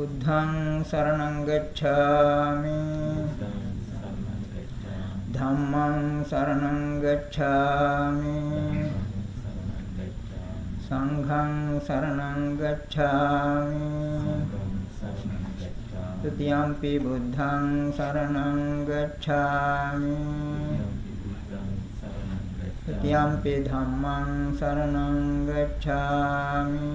බුද්ධං සරණං ගච්ඡාමි ධම්මං සරණං ගච්ඡාමි සංඝං සරණං ගච්ඡාමි තුතියම්පි බුද්ධං සරණං ගච්ඡාමි තුතියම්පි ධම්මං සරණං ගච්ඡාමි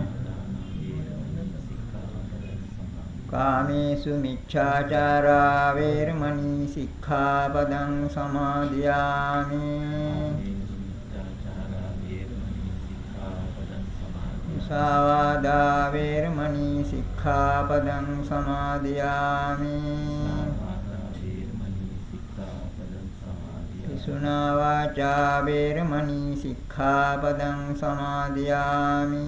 කාමේසු මිච්ඡාචාරා වේරමණී සික්ඛාපදං සමාදියාමි. මුසාවාදා වේරමණී සික්ඛාපදං සමාදියාමි. පිසුනා වාචා වේරමණී සික්ඛාපදං සමාදියාමි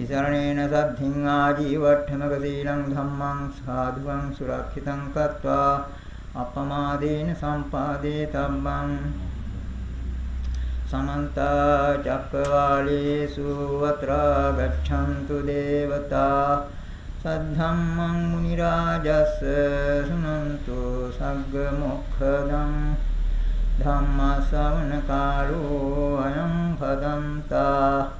තිසරණේන සද්ධින් ආජීවට්ඨමක සීලං ධම්මං සාධුවං සුරක්ෂිතං කତ୍වා අපමාදේන සම්පාදේ තම්බං සමන්ත චක්කවාලේසු අත්‍රා ගච්ඡන්තු දේවතා සද්ධම්මං මුනි රාජස් සුනන්තු සග්ග මොක්ඛදං ධම්ම ශ්‍රවණ කාලෝ අයං පදන්තා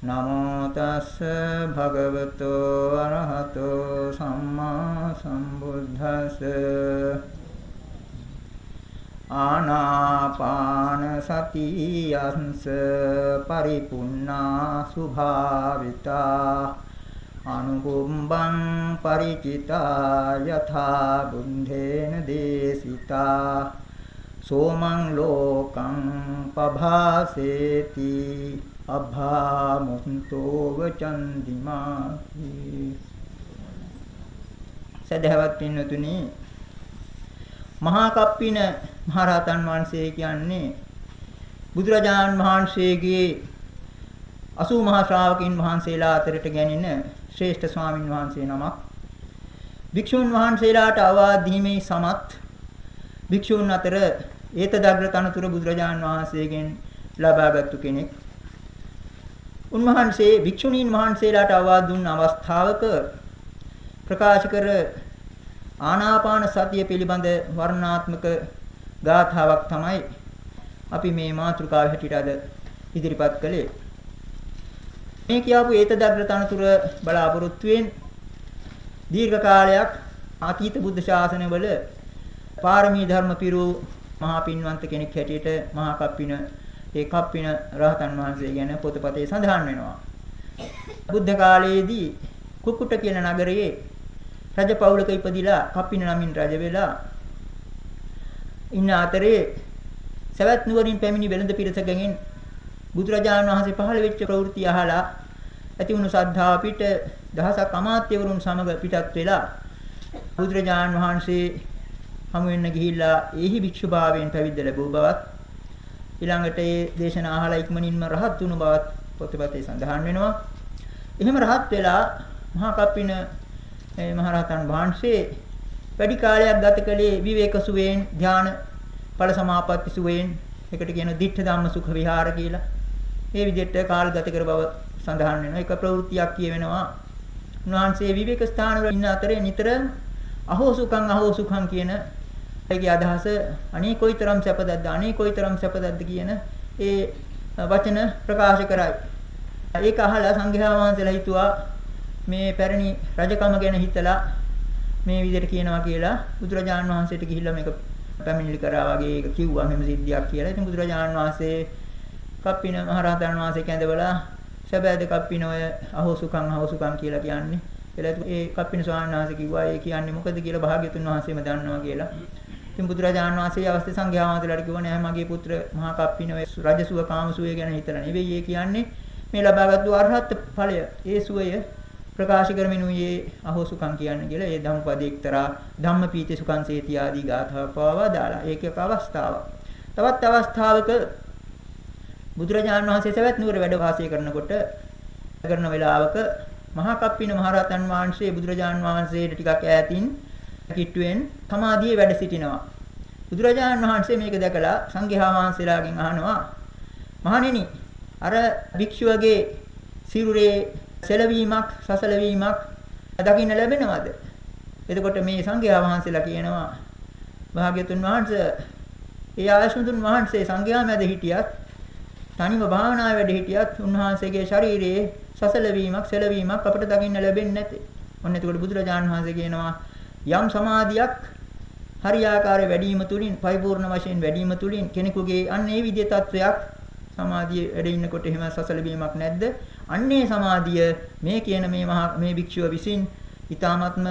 නමෝ තස්ස භගවතෝ අරහතෝ සම්මා සම්බුද්දස්ස ආනාපාන සතියංස පරිපුන්නා සුභාවිතා අනුකුම්බං ಪರಿචිතා යථා බුද්ධේන දේසිතා සෝමං ලෝකං පභාසේති අභාමුන්තෝ වචන්දිමාති සදහවත් පින්නතුනි මහා කප්පින මහරහතන් වහන්සේ කියන්නේ බුදුරජාණන් වහන්සේගේ 80 මහා ශ්‍රාවකින් වහන්සේලා අතරට ගැනෙන ශ්‍රේෂ්ඨ ස්වාමින් වහන්සේ නමක්. භික්ෂුන් වහන්සේලාට අවවාද දීමේ සමත් භික්ෂුන් අතර ඒතදග්‍ර තනතුර බුදුරජාණන් වහන්සේගෙන් ලබාගත්තු කෙනෙක්. උන්වහන්සේ භික්ෂුණීන් වහන්සේලාට අවවාද දුන්න අවස්ථාවක ප්‍රකාශ කර ආනාපාන සතිය පිළිබඳ වර්ණාත්මක ගාථාවක් තමයි අපි මේ මාතෘකාව හැටියට අද ඉදිරිපත් කළේ. මේ කියවපු ඒතදග්‍ර තනතුර බලාපොරොත්තුෙන් දීර්ඝ කාලයක් අතීත බුද්ධ ශාසනවල පාරමී ධර්ම පිරු මහා පින්වන්ත කෙනෙක් හැටියට මහා කප්පින ඒ කප්පින රහතන් වහන්සේ ගැන පොතපතේ සඳහන් වෙනවා. බුද්ධ කාලයේදී කුකුට කියන නගරයේ රජ පවුලක ඉපදිලා කප්පින නමින් රජ වෙලා ඉන්න අතරේ සවැත් නුවරින් පැමිණි වෙළඳ පිරිසකගෙන් බුදුරජාණන් වහන්සේ පහළ වෙච්ච ප්‍රවෘත්ති අහලා ඇති වුණු ශ්‍රද්ධාව පිට දහසක් අමාත්‍යවරුන් සමග පිටත් වෙලා බුදුරජාණන් වහන්සේ හමු වෙන්න ගිහිල්ලා ඒහි භික්ෂුභාවයෙන් පැවිද්ද ලැබුව බවත් ඊළඟට ඒ දේශනා අහලා ඉක්මනින්ම රහත් වුණු බවත් පොතපතේ සඳහන් වෙනවා. එහෙම රහත් වෙලා මහා කප්පින මහරහතන් වහන්සේ වැඩි කාලයක් ගත කළේ විවේක සුවේන් ධාන ඵල සමාපatti සුවේන් එකට කියන දිඨ ධම්ම සුඛ විහාර කියලා. මේ විදිහට කාල ගත කර බව සඳහන් වෙනවා. එක ප්‍රවෘත්තියක් කියවෙනවා. උන්වහන්සේ විවේක ස්ථාන වල ඉන්න අතරේ නිතරම අහෝ සුඛං අහෝ සුඛං කියන ඒකේ අදහස අනේ කොයිතරම් සැපදක්ද අනේ කොයිතරම් සැපදක්ද කියන ඒ වචන ප්‍රකාශ කරයි. ඒක අහලා සංඝයා වහන්සේලා හිතුවා මේ පැරණි රජකම ගැන හිතලා මේ විදිහට කියනවා කියලා බුදුරජාණන් වහන්සේට ගිහිල්ලා මේක පැමිණිලි කරා වගේ ඒක කිව්වා මෙහෙම සිද්ධියක් කියලා. ඉතින් බුදුරජාණන් වහන්සේ කප්පින මහරහතන් වහන්සේ කැඳවලා සැබෑද කප්පින ඔය අහෝ සුඛං අහෝ සුඛං කියලා කියන්නේ. එලා ඒ කප්පින ස්වාමීන් වහන්සේ කිව්වා ඒ කියන්නේ මොකද කියලා භාග්‍යතුන් වහන්සේම දන්නවා කියලා. ඉතින් බුදුරජාණන් වහන්සේ අවස්ථේ සංඝයා වහන්සේලාට කිව්වා නෑ මගේ පුත්‍ර මහා කප්පින රජසුව කාමසුවය ගැන හිතලා නෙවෙයි ඒ කියන්නේ මේ ලබාගත් අරහත් ඵලය ඒ සුවය ප්‍රකාශ කරමින් උයේ අහෝ සුඛං කියන්නේ කියලා ඒ ධම්පදේ එක්තරා ධම්මපීති සුඛං සේති ආදී ගාථා පවා දාලා ඒකක අවස්ථාවක්. තවත් අවස්ථාවක බුදුරජාණන් වහන්සේ සවැත් නුවර වැඩ වාසය කරනකොට කරන වෙලාවක මහා කප්පින මහරහතන් වහන්සේ බුදුරජාණන් වහන්සේට ටිකක් ඈතින් කිට්ටුවෙන් සමාධියේ වැඩ සිටිනවා. බුදුරජාණන් වහන්සේ මේක දැකලා සංඝයා වහන්සේලාගෙන් අහනවා මහණෙනි අර භික්ෂුවගේ සිරුරේ සැලවීමක් සසලවීමක් දකින්න ලැබෙනවද? එතකොට මේ සංඝයා වහන්සේලා කියනවා භාග්‍යතුන් වහන්සේ ඒ ආයසුතුන් වහන්සේ සංඝයා මැද හිටියත් තනිව භාවනා වැඩ හිටියත් උන්වහන්සේගේ ශරීරයේ සසලවීමක් සැලවීමක් අපට දකින්න ලැබෙන්නේ නැතේ. ඔන්න එතකොට බුදුරජාණන් වහන්සේ කියනවා යම් සමාධියක් හරියාකාර වැඩිම තුලින් පරිපූර්ණ වශයෙන් වැඩිම තුලින් කෙනෙකුගේ අන්න ඒ විදිහේ තත්වයක් සමාධිය වැඩ ඉන්නකොට එහෙම සසල වීමක් නැද්ද? අන්නේ සමාධිය මේ කියන මේ මහා මේ භික්ෂුව විසින් ඊ타ත්ම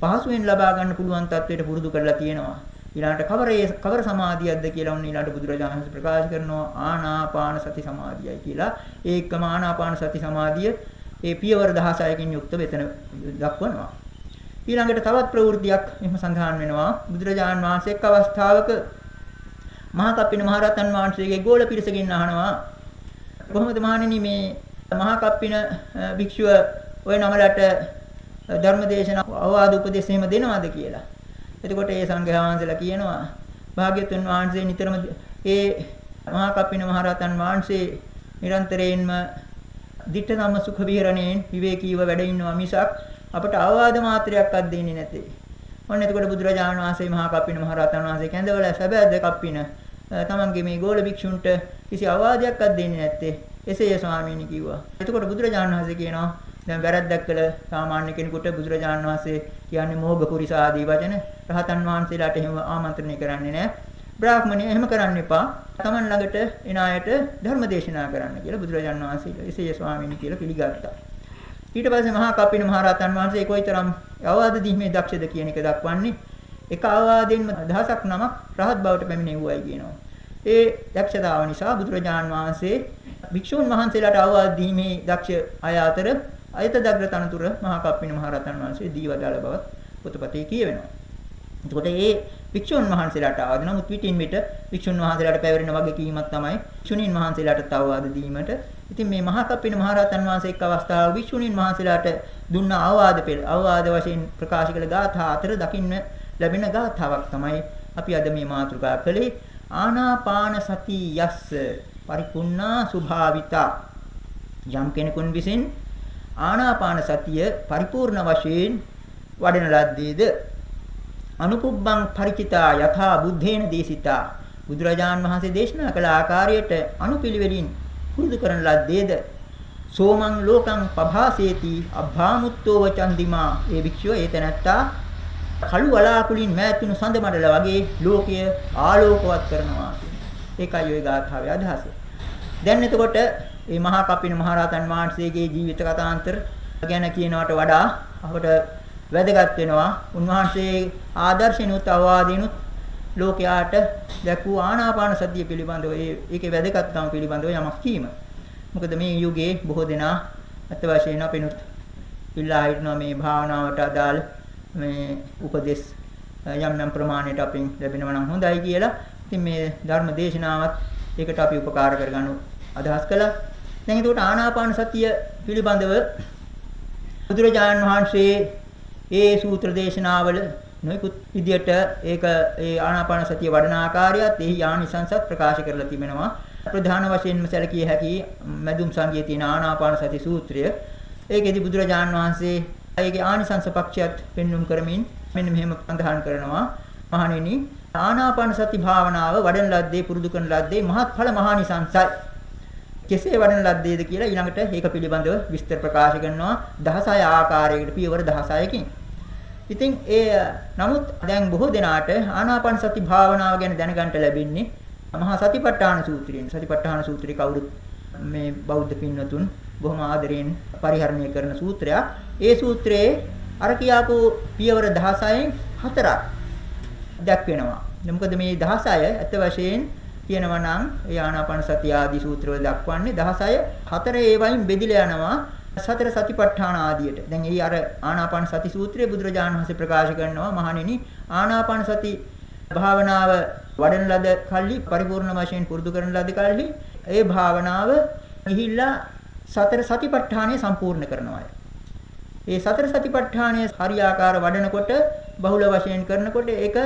පහසුවෙන් ලබා ගන්න පුළුවන් තත්වයට පුරුදු කරලා තියෙනවා. ඊළඟට කවරේ කවර සමාධියක්ද කියලා උන් ඊළඟට බුදුරජාණන් වහන්සේ ප්‍රකාශ කරනවා ආනාපාන සති සමාධියයි කියලා. ඒකම ආනාපාන සති සමාධිය ඒ පියවර 16කින් යුක්ත වෙතන දක්වනවා. ඊළඟට තවත් ප්‍රවෘත්තියක් එහෙම සඳහන් වෙනවා. බුදුරජාණන් වහන්සේ එක් අවස්ථාවක මහා කප්පින මහරහතන් වහන්සේගේ ගෝල පිරිසකින් අහනවා කොහොමද මහණෙනි මේ මහා කප්පින භික්ෂුව ওই නමලට ධර්මදේශන අවවාද උපදේශ එහෙම දෙනවද කියලා. එතකොට ඒ සංඝයා වහන්සේලා කියනවා භාග්‍යතුන් වහන්සේ නිතරම ඒ මහා කප්පින මහරහතන් වහන්සේ නිරන්තරයෙන්ම ditta ධම්ම සුඛ විහරණයෙන් විවේකීව වැඩ ඉන්නවා මිසක් අපට අවවාද මාත්‍රයක්වත් දෙන්නේ නැtei. ඔන්න එතකොට බුදුරජාණන් වහන්සේ මහා කප්පින මහරහතන් වහන්සේ කැඳවලා සැබෑද කප්පින තමන්ගේ මේ ගෝල භික්ෂුන්ට කිසි අවවාදයක්වත් දෙන්නේ නැත්තේ. එසේය ස්වාමීනි කිව්වා. එතකොට බුදුරජාණන් වහන්සේ කියනවා දැන් වැරද්දක් කළ සාමාන්‍ය කෙනෙකුට බුදුරජාණන් වහන්සේ කියන්නේ මෝග පුරිස ආදී වචන රහතන් වහන්සේලාට එහෙම ආමන්ත්‍රණය කරන්නේ නැහැ. බ්‍රාහ්මණය එහෙම කරන්න එපා. Taman ළඟට එන අයට ධර්ම දේශනා කරන්න කියලා බුදුරජාණන් වහන්සේ එසේය ස්වාමීනි කියලා පිළිගත්තා. ඊට පස්සේ මහා කප්පින මහරහතන් වහන්සේ කොයිතරම් අවවාද දීමේ දක්ෂද කියන එක දක්වන්නේ එක අවවාදෙන්ම දහසක් නමක් රහත් බවට පැමිණෙව්වයි කියනවා. ඒ දක්ෂතාව නිසා බුදුරජාන් වහන්සේ භික්ෂුන් වහන්සේලාට අවවාද දීමේ දක්ෂ අය අතර අයතදග්‍ර තනතුර මහා කප්පින මහරහතන් වහන්සේ දීවදාල බවත් පොතපතේ කියවෙනවා. එතකොට මේ වික්ෂුන් වහන්සේලාට ආවද? නමුත් පිටින් පිට වික්ෂුන් වහන්සේලාට පැවරෙන වගේ කීමක් තමයි වික්ෂුණීන් වහන්සේලාට තවවාද දීමට. ඉතින් මේ මහා කප්පින මහරහතන් වහන්සේ එක් අවස්ථාවක වික්ෂුණීන් වහන්සේලාට දුන්න අවවාද පෙළ අවවාද වශයෙන් ප්‍රකාශ කළ ගාථා අතර දකින්න ලැබෙන ගාථාවක් තමයි අපි අද මේ මාතෘකා කළේ. ආනාපාන සති යස්ස පරිපුන්නා සුභාවිතා. යම් කෙනෙකුන් විසින් ආනාපාන සතිය පරිපූර්ණ වශයෙන් වඩන ලද්දේද? අනුකුබ්බං ಪರಿචිතා යථා බුද්ධේන දේශිතා. බුදුරජාන් වහන්සේ දේශනා කළ ආකාරයට අනුපිළිවෙලින් පුරුදු කරන ලද්දේද? සෝමං ලෝකං පභාසේති අභාමුත්තෝව චන්දිමා ඒ භික්ෂුව ඒ තැනැත්තා කළු වලාකුලින් මෑතුණු සඳ මඩල වගේ ලෝකය ආලෝකවත් කරනවා ඒකයි ওই ගාථාවේ අදහස. දැන් එතකොට මේ මහා කපින මහරහතන් වහන්සේගේ ජීවිත කතාන්තර ගැන කියනවට වඩා අපට වැදගත් වෙනවා උන්වහන්සේ ආදර්ශිනුත් අවවාදිනුත් ලෝකයාට දැක්වූ ආනාපාන සතිය පිළිබඳව ඒකේ වැදගත්කම පිළිබඳව යමක් කීම. මොකද මේ යුගයේ බොහෝ දෙනා අත් වශයෙන් අපිනුත් ඉල්ලා හිටනවා මේ භාවනාවට අදාළ මේ උපදෙස් යම් යම් ප්‍රමාණයට අපින් ලැබෙනවා නම් හොඳයි කියලා. ඉතින් මේ ධර්ම දේශනාවත් ඒකට අපි උපකාර කරගන්න අදහස් කළා. දැන් ඒකට ආනාපාන සතිය පිළිබඳව බුදුරජාණන් වහන්සේ ඒ සූත්‍ර දේශනාවල නොයිකුත් විදියට ඒක ඒ ආනාපාන සතිය වඩන ආකාරයත් එහි ආනිසංසත් ප්‍රකාශ කරලා තිබෙනවා. ප්‍රධාන වශයෙන්ම සැලකිය හැකි මදුම් සංගයේ තියෙන ආනාපාන සති සූත්‍රය. ඒකෙදි බුදුරජාන් වහන්සේ ඒකේ ආනිසංස පක්ෂයත් පෙන්눔 කරමින් මෙන්න මෙහෙම සඳහන් කරනවා. මහණෙනි ආනාපාන සති භාවනාව වඩන ලද්දේ පුරුදු කරන ලද්දේ මහත්ඵල මහානිසංසයි. කෙසේ වඩන ලද්දේද කියලා ඊළඟට ඒක පිළිබඳව විස්තර ප්‍රකාශ කරනවා 16 ආකාරයකට පියවර 16කින්. ඉතින් ඒ නමුත් දැන් බොහෝ දෙනාට ආනාපාන සති භාවනාව ගැන දැනගන්න ලැබෙන්නේ මහා සතිපට්ඨාන සූත්‍රයෙන්. සතිපට්ඨාන සූත්‍රය කවුරුත් මේ බෞද්ධ පින්නතුන් බොහොම ආදරයෙන් පරිහරණය කරන සූත්‍රයක්. ඒ සූත්‍රයේ අර කියාපු පියවර 16න් හතරක් දක්වනවා. මොකද මේ 16 ඇත්ත වශයෙන් කියනවා නම් ඒ ආනාපාන සතිය ආදී සූත්‍රවල දක්වන්නේ 16 හතර ඒවයින් බෙදිලා යනවා සතර සතිපට්ඨාන ආදියට. දැන් එහි අර ආනාපාන සති සූත්‍රයේ බුදුරජාණන් වහන්සේ ප්‍රකාශ කරනවා මහණෙනි ආනාපාන සති භාවනාව වඩන ලද කල්ලි පරිපූර්ණ වශයෙන් පුරුදු කරන ලද කල්ලි ඒ භාවනාව ගිහිල්ලා සතර සතිපට්ඨානය සම්පූර්ණ කරනවා. ඒ සතර සතිපට්ඨානය හරියාකාර වඩනකොට බහුල වශයෙන් කරනකොට ඒක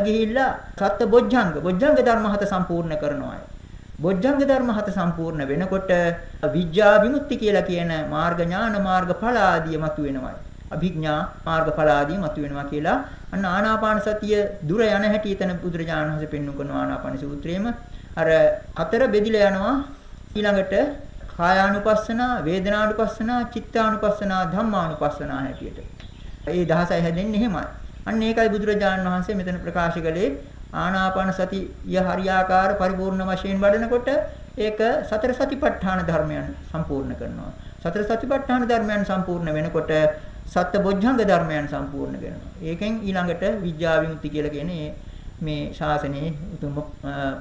ගිහිල්ලා සත්‍ය බොජ්ජංග බොජ්ජංග ධර්ම හත සම්පූර්ණ කරනවා. බොජ්ජංග ධර්ම හත සම්පූර්ණ වෙනකොට විඥා විමුක්ති කියලා කියන මාර්ග ඥාන මාර්ග ඵල ආදිය මතුවෙනවා. අභිඥා මාර්ගඵල ආදී මතුවෙනවා කියලා අන්න ආනාපාන සතිය දුර යන හැටි එතන බුදුරජාණන් වහන්සේ පෙන්වු කරන ආනාපාන සූත්‍රයේම අර හතර බෙදිලා යනවා ඊළඟට කායානුපස්සනා වේදනානුපස්සනා චිත්තානුපස්සනා ධම්මානුපස්සනා හැටියට. ඒ 16 හැදෙන්නේ එහෙමයි. අන්න ඒකයි බුදුරජාණන් වහන්සේ මෙතන ප්‍රකාශ කළේ ආනාපාන සතිය හරියාකාර පරිපූර්ණ වශයෙන් වඩනකොට ඒක සතර සතිපට්ඨාන ධර්මයන් සම්පූර්ණ කරනවා. සතර සතිපට්ඨාන ධර්මයන් සම්පූර්ණ වෙනකොට සත්‍ය බොජ්ජංග ධර්මයන් සම්පූර්ණ කරනවා. ඒකෙන් ඊළඟට විද්‍යා විමුක්ති කියලා කියන්නේ මේ ශාසනයේ උතුම්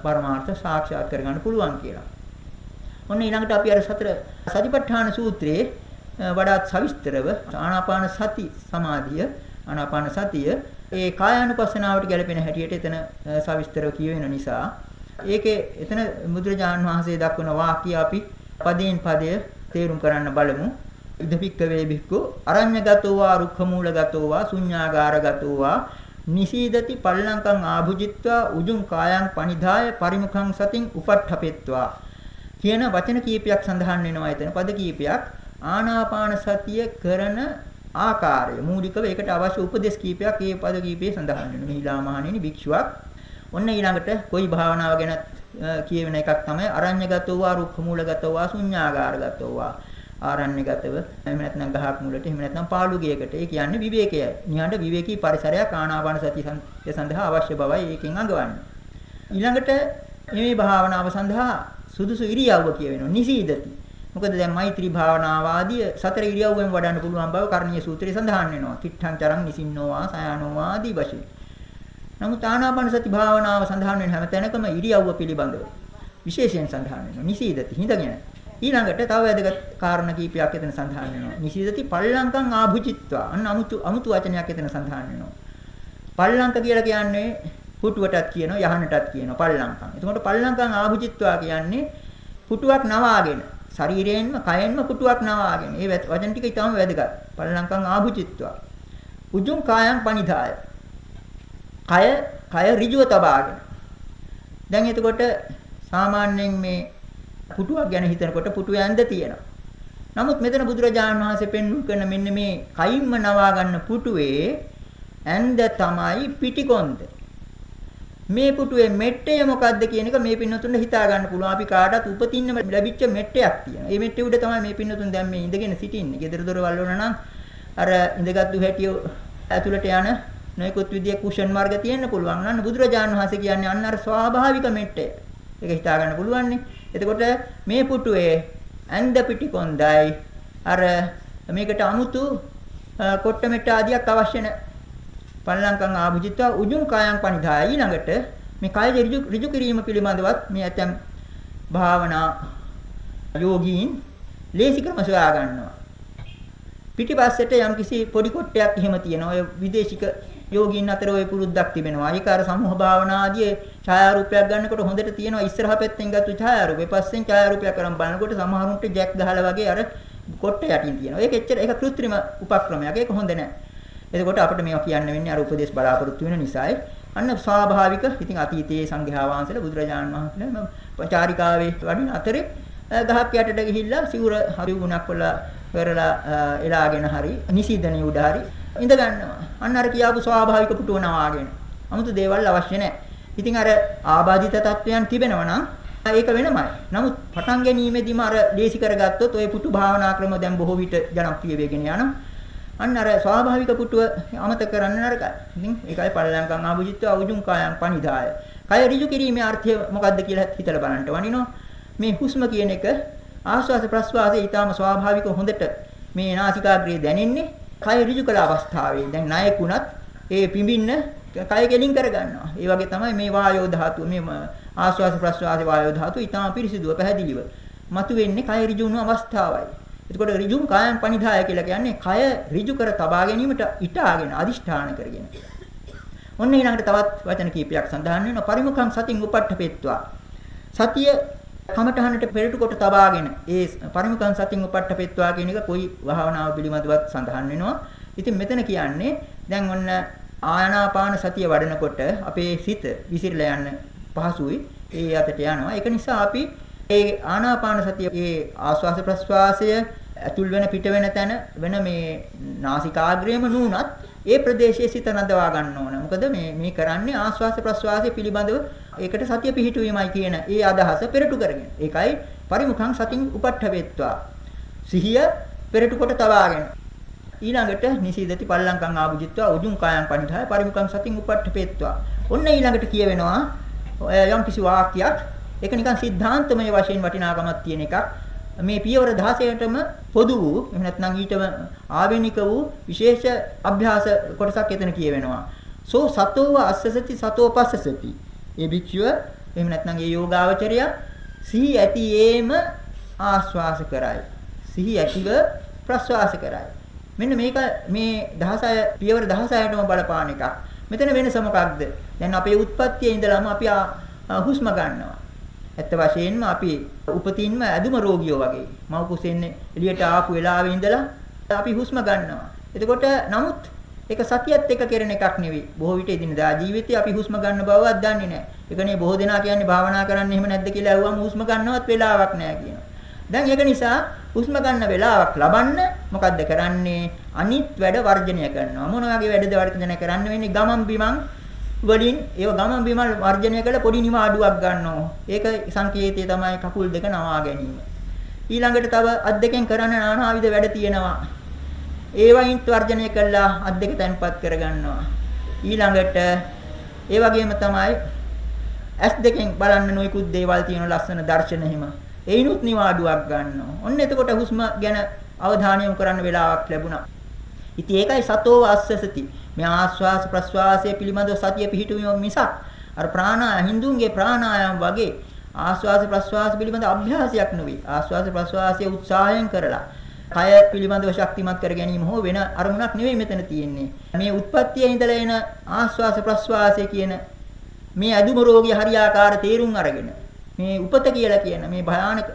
පරමාර්ථ සාක්ෂාත් කරගන්න පුළුවන් කියලා. ඔන්න ඊළඟට අපි අර සතර සතිපට්ඨාන සූත්‍රයේ වඩාත් සවිස්තරව ආනාපාන සති සමාධිය ආනාපාන සතිය ඒ කායානුපස්සනාවට ගැලපෙන හැටියට එතන සවිස්තරව කියවෙන නිසා. ඒකේ එතන බුදුරජාණන් වහන්සේ දක්වන වාක්‍ය අපි පදයෙන් පදය තේරුම් කරන්න බලමු. ඉදපික්කවේ බික්කු අරඤ්‍යගතෝ වා රුක්ඛමූලගතෝ වා ශුඤ්ඤාගාරගතෝ වා නිසීදති පල්ලංකං ආභුජිත්වා උජුං කායං පනිදාය පරිමුඛං සතින් උපට්ඨපෙත්වා කියන වචන කීපයක් සඳහන් වෙනවා එතන. පද කීපයක්. ආනාපාන සතිය කරන ආකාරය මූලිකව ඒකට අවශ්‍ය උපදේශ කීපයක් ඒ පද කීපේ සඳහන් වෙනවා මිහිලා මහණෙනි භික්ෂුවක් ඔන්න ඊළඟට කොයි භාවනාව ගැන කියවෙන එකක් තමයි අරඤ්‍යගතෝ වා රුක්ඛමූලගතෝ වා ශුඤ්ඤාගාරගතෝ වා ආරණ්‍යගතව එහෙම නැත්නම් ගහක් මුලට එහෙම නැත්නම් පාළුගයකට ඒ කියන්නේ විවේකයයි. නිහඬ විවේකී පරිසරයක් ආනාපාන සතිය සඳහා අවශ්‍ය බවයි ඒකෙන් අඟවන්නේ. ඊළඟට මේ භාවනාව සඳහා සුදුසු ඉරියව්ව කියවෙනවා. නිසීදති. මොකද දැන් මෛත්‍රී භාවනාව ආදී සතර ඉරියව්වෙන් වඩන්න පුළුවන් බව කර්ණීය සූත්‍රයේ සඳහන් වෙනවා. තිට්ඨං චරං නිසින්නෝවා සයනෝවා ආදී වශයෙන්. නමුත් ආනාපාන සති භාවනාව සඳහන් වෙන හැම තැනකම ඉරියව්ව පිළිබඳව විශේෂයෙන් සඳහන් වෙනවා. නිසීදති හිඳගෙන. ඊළඟට තව වැදගත් කාරණා කීපයක් එතන සඳහන් වෙනවා. නිසීදති පල්ලංකං ආභුචිත්වා. අන්න අමුතු අමුතු වචනයක් එතන සඳහන් වෙනවා. පල්ලංක කියලා කියන්නේ පුටුවටත් කියනවා යහනටත් කියනවා පල්ලංකං. එතකොට පල්ලංකං ආභුචිත්වා කියන්නේ පුටුවක් නවාගෙන ශරීරයෙන්ම කයෙන්ම පුටුවක් නවාගෙන. මේ වචන ටික ඊටම වැදගත්. පල්ලංකං ආභුචිත්වා. උජුං කායං පනිදාය. කය කය ඍජුව තබාගෙන. දැන් එතකොට සාමාන්‍යයෙන් මේ පුටුවක් ගැන හිතනකොට පුටුව ඇඳ තියෙනවා. නමුත් මෙතන බුදුරජාණන් වහන්සේ පෙන්වු කරන මෙන්න මේ කයින්ම නවා ගන්න පුටුවේ ඇන්ද තමයි පිටිකොන්ද. මේ පුටුවේ මෙට්ටය මොකද්ද කියන එක මේ පින්නතුන්ට හිතා ගන්න පුළුවන්. අපි කාටත් උපතින්ම ලැබිච්ච මෙට්ටයක් තියෙනවා. මේ මෙට්ටේ උඩ තමයි මේ පින්නතුන් දැන් මේ ඉඳගෙන සිටින්නේ. ගෙදර දොරවල් වල නම් අර ඉඳගත්තු හැටිය ඇතුළට යන නොයෙකුත් විදිය කුෂන් මාර්ග තියෙන්න පුළුවන්. නන්න බුදුරජාණන් වහන්සේ කියන්නේ අන්න අර ස්වාභාවික මෙට්ටය. ඒක හිතා ගන්න පුළුවන් නේ. එතකොට මේ පුටුවේ ඇඳ පිටි කොන්දයි අර මේකට 아무තු කොට්ට මෙට්ට ආදියක් අවශ්‍ය නැහැ. පල්ලංකම් ආභුජිත්වා උජුං කායං පනිදාය ඊළඟට මේ කය ඍජු ඍජු කිරීම පිළිබඳවත් මේ ඇතම් භාවනා යෝගීන් ලේසි ක්‍රම සොයා ගන්නවා. පිටිපස්සට යම්කිසි පොඩි කොට්ටයක් එහෙම තියෙනවා. ඔය විදේශික යෝගීන් අතර ওই පුරුද්දක් තිබෙනවා. ඒක අර සමූහ භාවනා ආදී ඡායාරූපයක් ගන්නකොට හොඳට තියෙනවා ඉස්සරහ පැත්තෙන් ගත්තු ඡායාරූපේ. පස්සෙන් ඡායාරූපයක් කරන් බලනකොට සමහරුන්ට ජැක් ගහලා වගේ අර කොට්ට යටින් තියෙනවා. ඒක එච්චර ඒක කෘත්‍රිම උපක්‍රමයක්. ඒක හොඳ නැහැ. එතකොට අපිට මේවා කියන්න වෙන්නේ අර උපදේශ බලාපොරොත්තු වෙන නිසායි. අන්න ස්වාභාවික ඉතින් අතීතයේ සංඝයා වහන්සේලා බුදුරජාණන් වහන්සේලා පචාරිකාවේ වඩින අතරේ ගහක් යටට ගිහිල්ලා සිවුර හරි ගුණක් වල කරලා එලාගෙන හරි නිසීදණේ උඩ හරි ඉඳ ගන්නවා. අන්න අර කියාපු ස්වාභාවික පුටුවනවාගෙන. 아무තු දේවල් අවශ්‍ය නැහැ. ඉතින් අර ආබාධිත තත්වයන් තිබෙනවා නම් ඒක වෙනමයි. නමුත් පටන් ගැනීමේදීම අර දේසි කරගත්තොත් ওই පුටු භාවනා ක්‍රම දැන් බොහෝ විට ජනප්‍රිය වෙගෙන යනවා. අන්න අර ස්වාභාවික පුටුව අමතක කරන්න නරකයි. ඉතින් ඒකයි පල්ලංකම් ආභුජිත්ව අවුජුම් කායම් පනිදාය. කය ඍජු කිරීමේ අර්ථය මොකක්ද කියලා හිතලා බලන්න වනිනෝ. මේ හුස්ම කියන එක ආශ්වාස ප්‍රශ්වාසයේ ඊටාම ස්වාභාවික හොඳට මේ නාසිකාග්‍රේ දැනෙන්නේ කය ඍජු කළ අවස්ථාවේ. දැන් ණයකුණත් ඒ පිඹින්න කය කෙලින් කරගන්නවා. ඒ වගේ තමයි මේ වායෝ ධාතුව මේ ආශ්වාස ප්‍රශ්වාසයේ වායෝ ධාතුව ඊටාම පිරිසිදුව පැහැදිලිව මතුවෙන්නේ කය ඍජු වුණු අවස්ථාවයි. එතකොට ඍජුම් කායම් පනිදාය කියලා කියන්නේ කය ඍජු කර තබා ගැනීමට ඊටාගෙන අදිෂ්ඨාන කරගෙන. ඔන්න ඊළඟට තවත් වචන කීපයක් සඳහන් වෙනවා පරිමුඛං සතින් උපට්ඨපෙත්වා. සතිය කමඨහනට පෙරට කොට තබාගෙන ඒ පරිමුඛං සතින් උපට්ඨපෙත්වා කියන එක කොයි භාවනාව පිළිබඳවත් සඳහන් වෙනවා. ඉතින් මෙතන කියන්නේ දැන් ඔන්න ආනාපාන සතිය වඩනකොට අපේ සිත විසිරලා යන්න පහසුයි. ඒ අතට යනවා. ඒක නිසා අපි ඒ ආනාපාන සතිය ඒ ආස්වාස ප්‍රස්වාසය ඇතුල් වෙන පිට වෙන තැන වෙන මේ නාසිකාග්‍රයම නුනත් ඒ ප්‍රදේශයේ සිත නදවා ගන්න ඕන. මොකද මේ මේ කරන්නේ ආස්වාස ප්‍රස්වාසය පිළිබඳව ඒකට සතිය පිහිටුවීමයි කියන ඒ අදහස පෙරටු කරගෙන. ඒකයි පරිමුඛං සතින් උපට්ඨ වේත්වා. සිහිය පෙරටු කොට තබාගෙන. ඊළඟට නිසීදති පල්ලංකං ආභුජිත්වා උජුං කායං පණිඨාය පරිමුඛං සතින් උපට්ඨ වේත්වා. ඔන්න ඊළඟට කියවෙනවා යම් කිසි වාක්‍යයක් ඒක නිකන් සිද්ධාන්තමය වශයෙන් වටිනාකමක් තියෙන එකක්. මේ පියවර 16ටම පොදු වූ එහෙම නැත්නම් ඊටම ආවේනික වූ විශේෂ අභ්‍යාස කොටසක් එතන කියවෙනවා. සෝ සතෝව අස්සසති සතෝ පස්සසති. ඒ භික්ෂුව එහෙම නැත්නම් ඒ යෝගාවචරය සිහි ඇති ඒම ආස්වාස කරයි. සිහි ඇතිව ප්‍රස්වාස කරයි. මෙන්න මේක මේ 16 පියවර 16ටම බලපාන එකක්. මෙතන වෙනස මොකක්ද? දැන් අපේ උත්පත්තියේ ඉඳලාම අපි හුස්ම ගන්නවා. ඇත්ත වශයෙන්ම අපි උපතින්ම ඇදුම රෝගියෝ වගේ. මව කුසෙන් එළියට ආපු වෙලාවේ ඉඳලා අපි හුස්ම ගන්නවා. එතකොට නමුත් ඒක සතියත් එක්ක කෙරෙන එකක් නෙවෙයි. බොහෝ විට එදිනදා ජීවිතේ අපි හුස්ම ගන්න බවවත් දන්නේ නැහැ. ඒකනේ බොහෝ දෙනා කියන්නේ භාවනා කරන්න එහෙම නැද්ද කියලා අහුවම හුස්ම ගන්නවත් වෙලාවක් නැහැ කියනවා. දැන් ඒක නිසා හුස්ම ගන්න වෙලාවක් ලබන්න මොකද්ද කරන්නේ? අනිත් වැඩ වර්ජනය කරනවා. මොන වගේ වැඩද වර්ජනය කරන්න වෙන්නේ? ගමන් බිමන් වලින් ඒව ගම බිම වර්ජනය කළ පොඩි නිමාඩුවක් ගන්නවා. ඒක සංකේතය තමයි කකුල් දෙක නවා ගැනීම. ඊළඟට තව අත් දෙකෙන් කරන්න নানাවිද වැඩ තියෙනවා. ඒවයින් වර්ජනය කළා අත් දෙක තැන්පත් කරගන්නවා. ඊළඟට ඒ වගේම තමයි ඇස් දෙකෙන් බලන්න නොයිකුත් දේවල් තියෙන ලස්සන දර්ශන හිම. ඒිනුත් නිවාඩුවක් ගන්නවා. ඔන්න එතකොට හුස්ම ගැන අවධානය යොමු කරන්න වෙලාවක් ලැබුණා. ඉතින් ඒකයි සතෝ අස්සසති. මේ ආස්වාස ප්‍රස්වාසය පිළිබඳව සතිය පිහිටුවීම මිසක් අර ප්‍රාණා හින්දුන්ගේ ප්‍රාණායාම වගේ ආස්වාස ප්‍රස්වාස පිළිබඳ අභ්‍යාසයක් නෙවෙයි. ආස්වාස ප්‍රස්වාසයේ උත්සාහයෙන් කරලා කය පිළිබඳව ශක්තිමත් කර ගැනීම හෝ වෙන අරමුණක් නෙවෙයි මෙතන තියෙන්නේ. මේ උත්පත්තියේ ඉඳලා එන ආස්වාස ප්‍රස්වාසය කියන මේ අදුම රෝගී හරියාකාර තේරුම් අරගෙන මේ උපත කියලා කියන මේ භයානක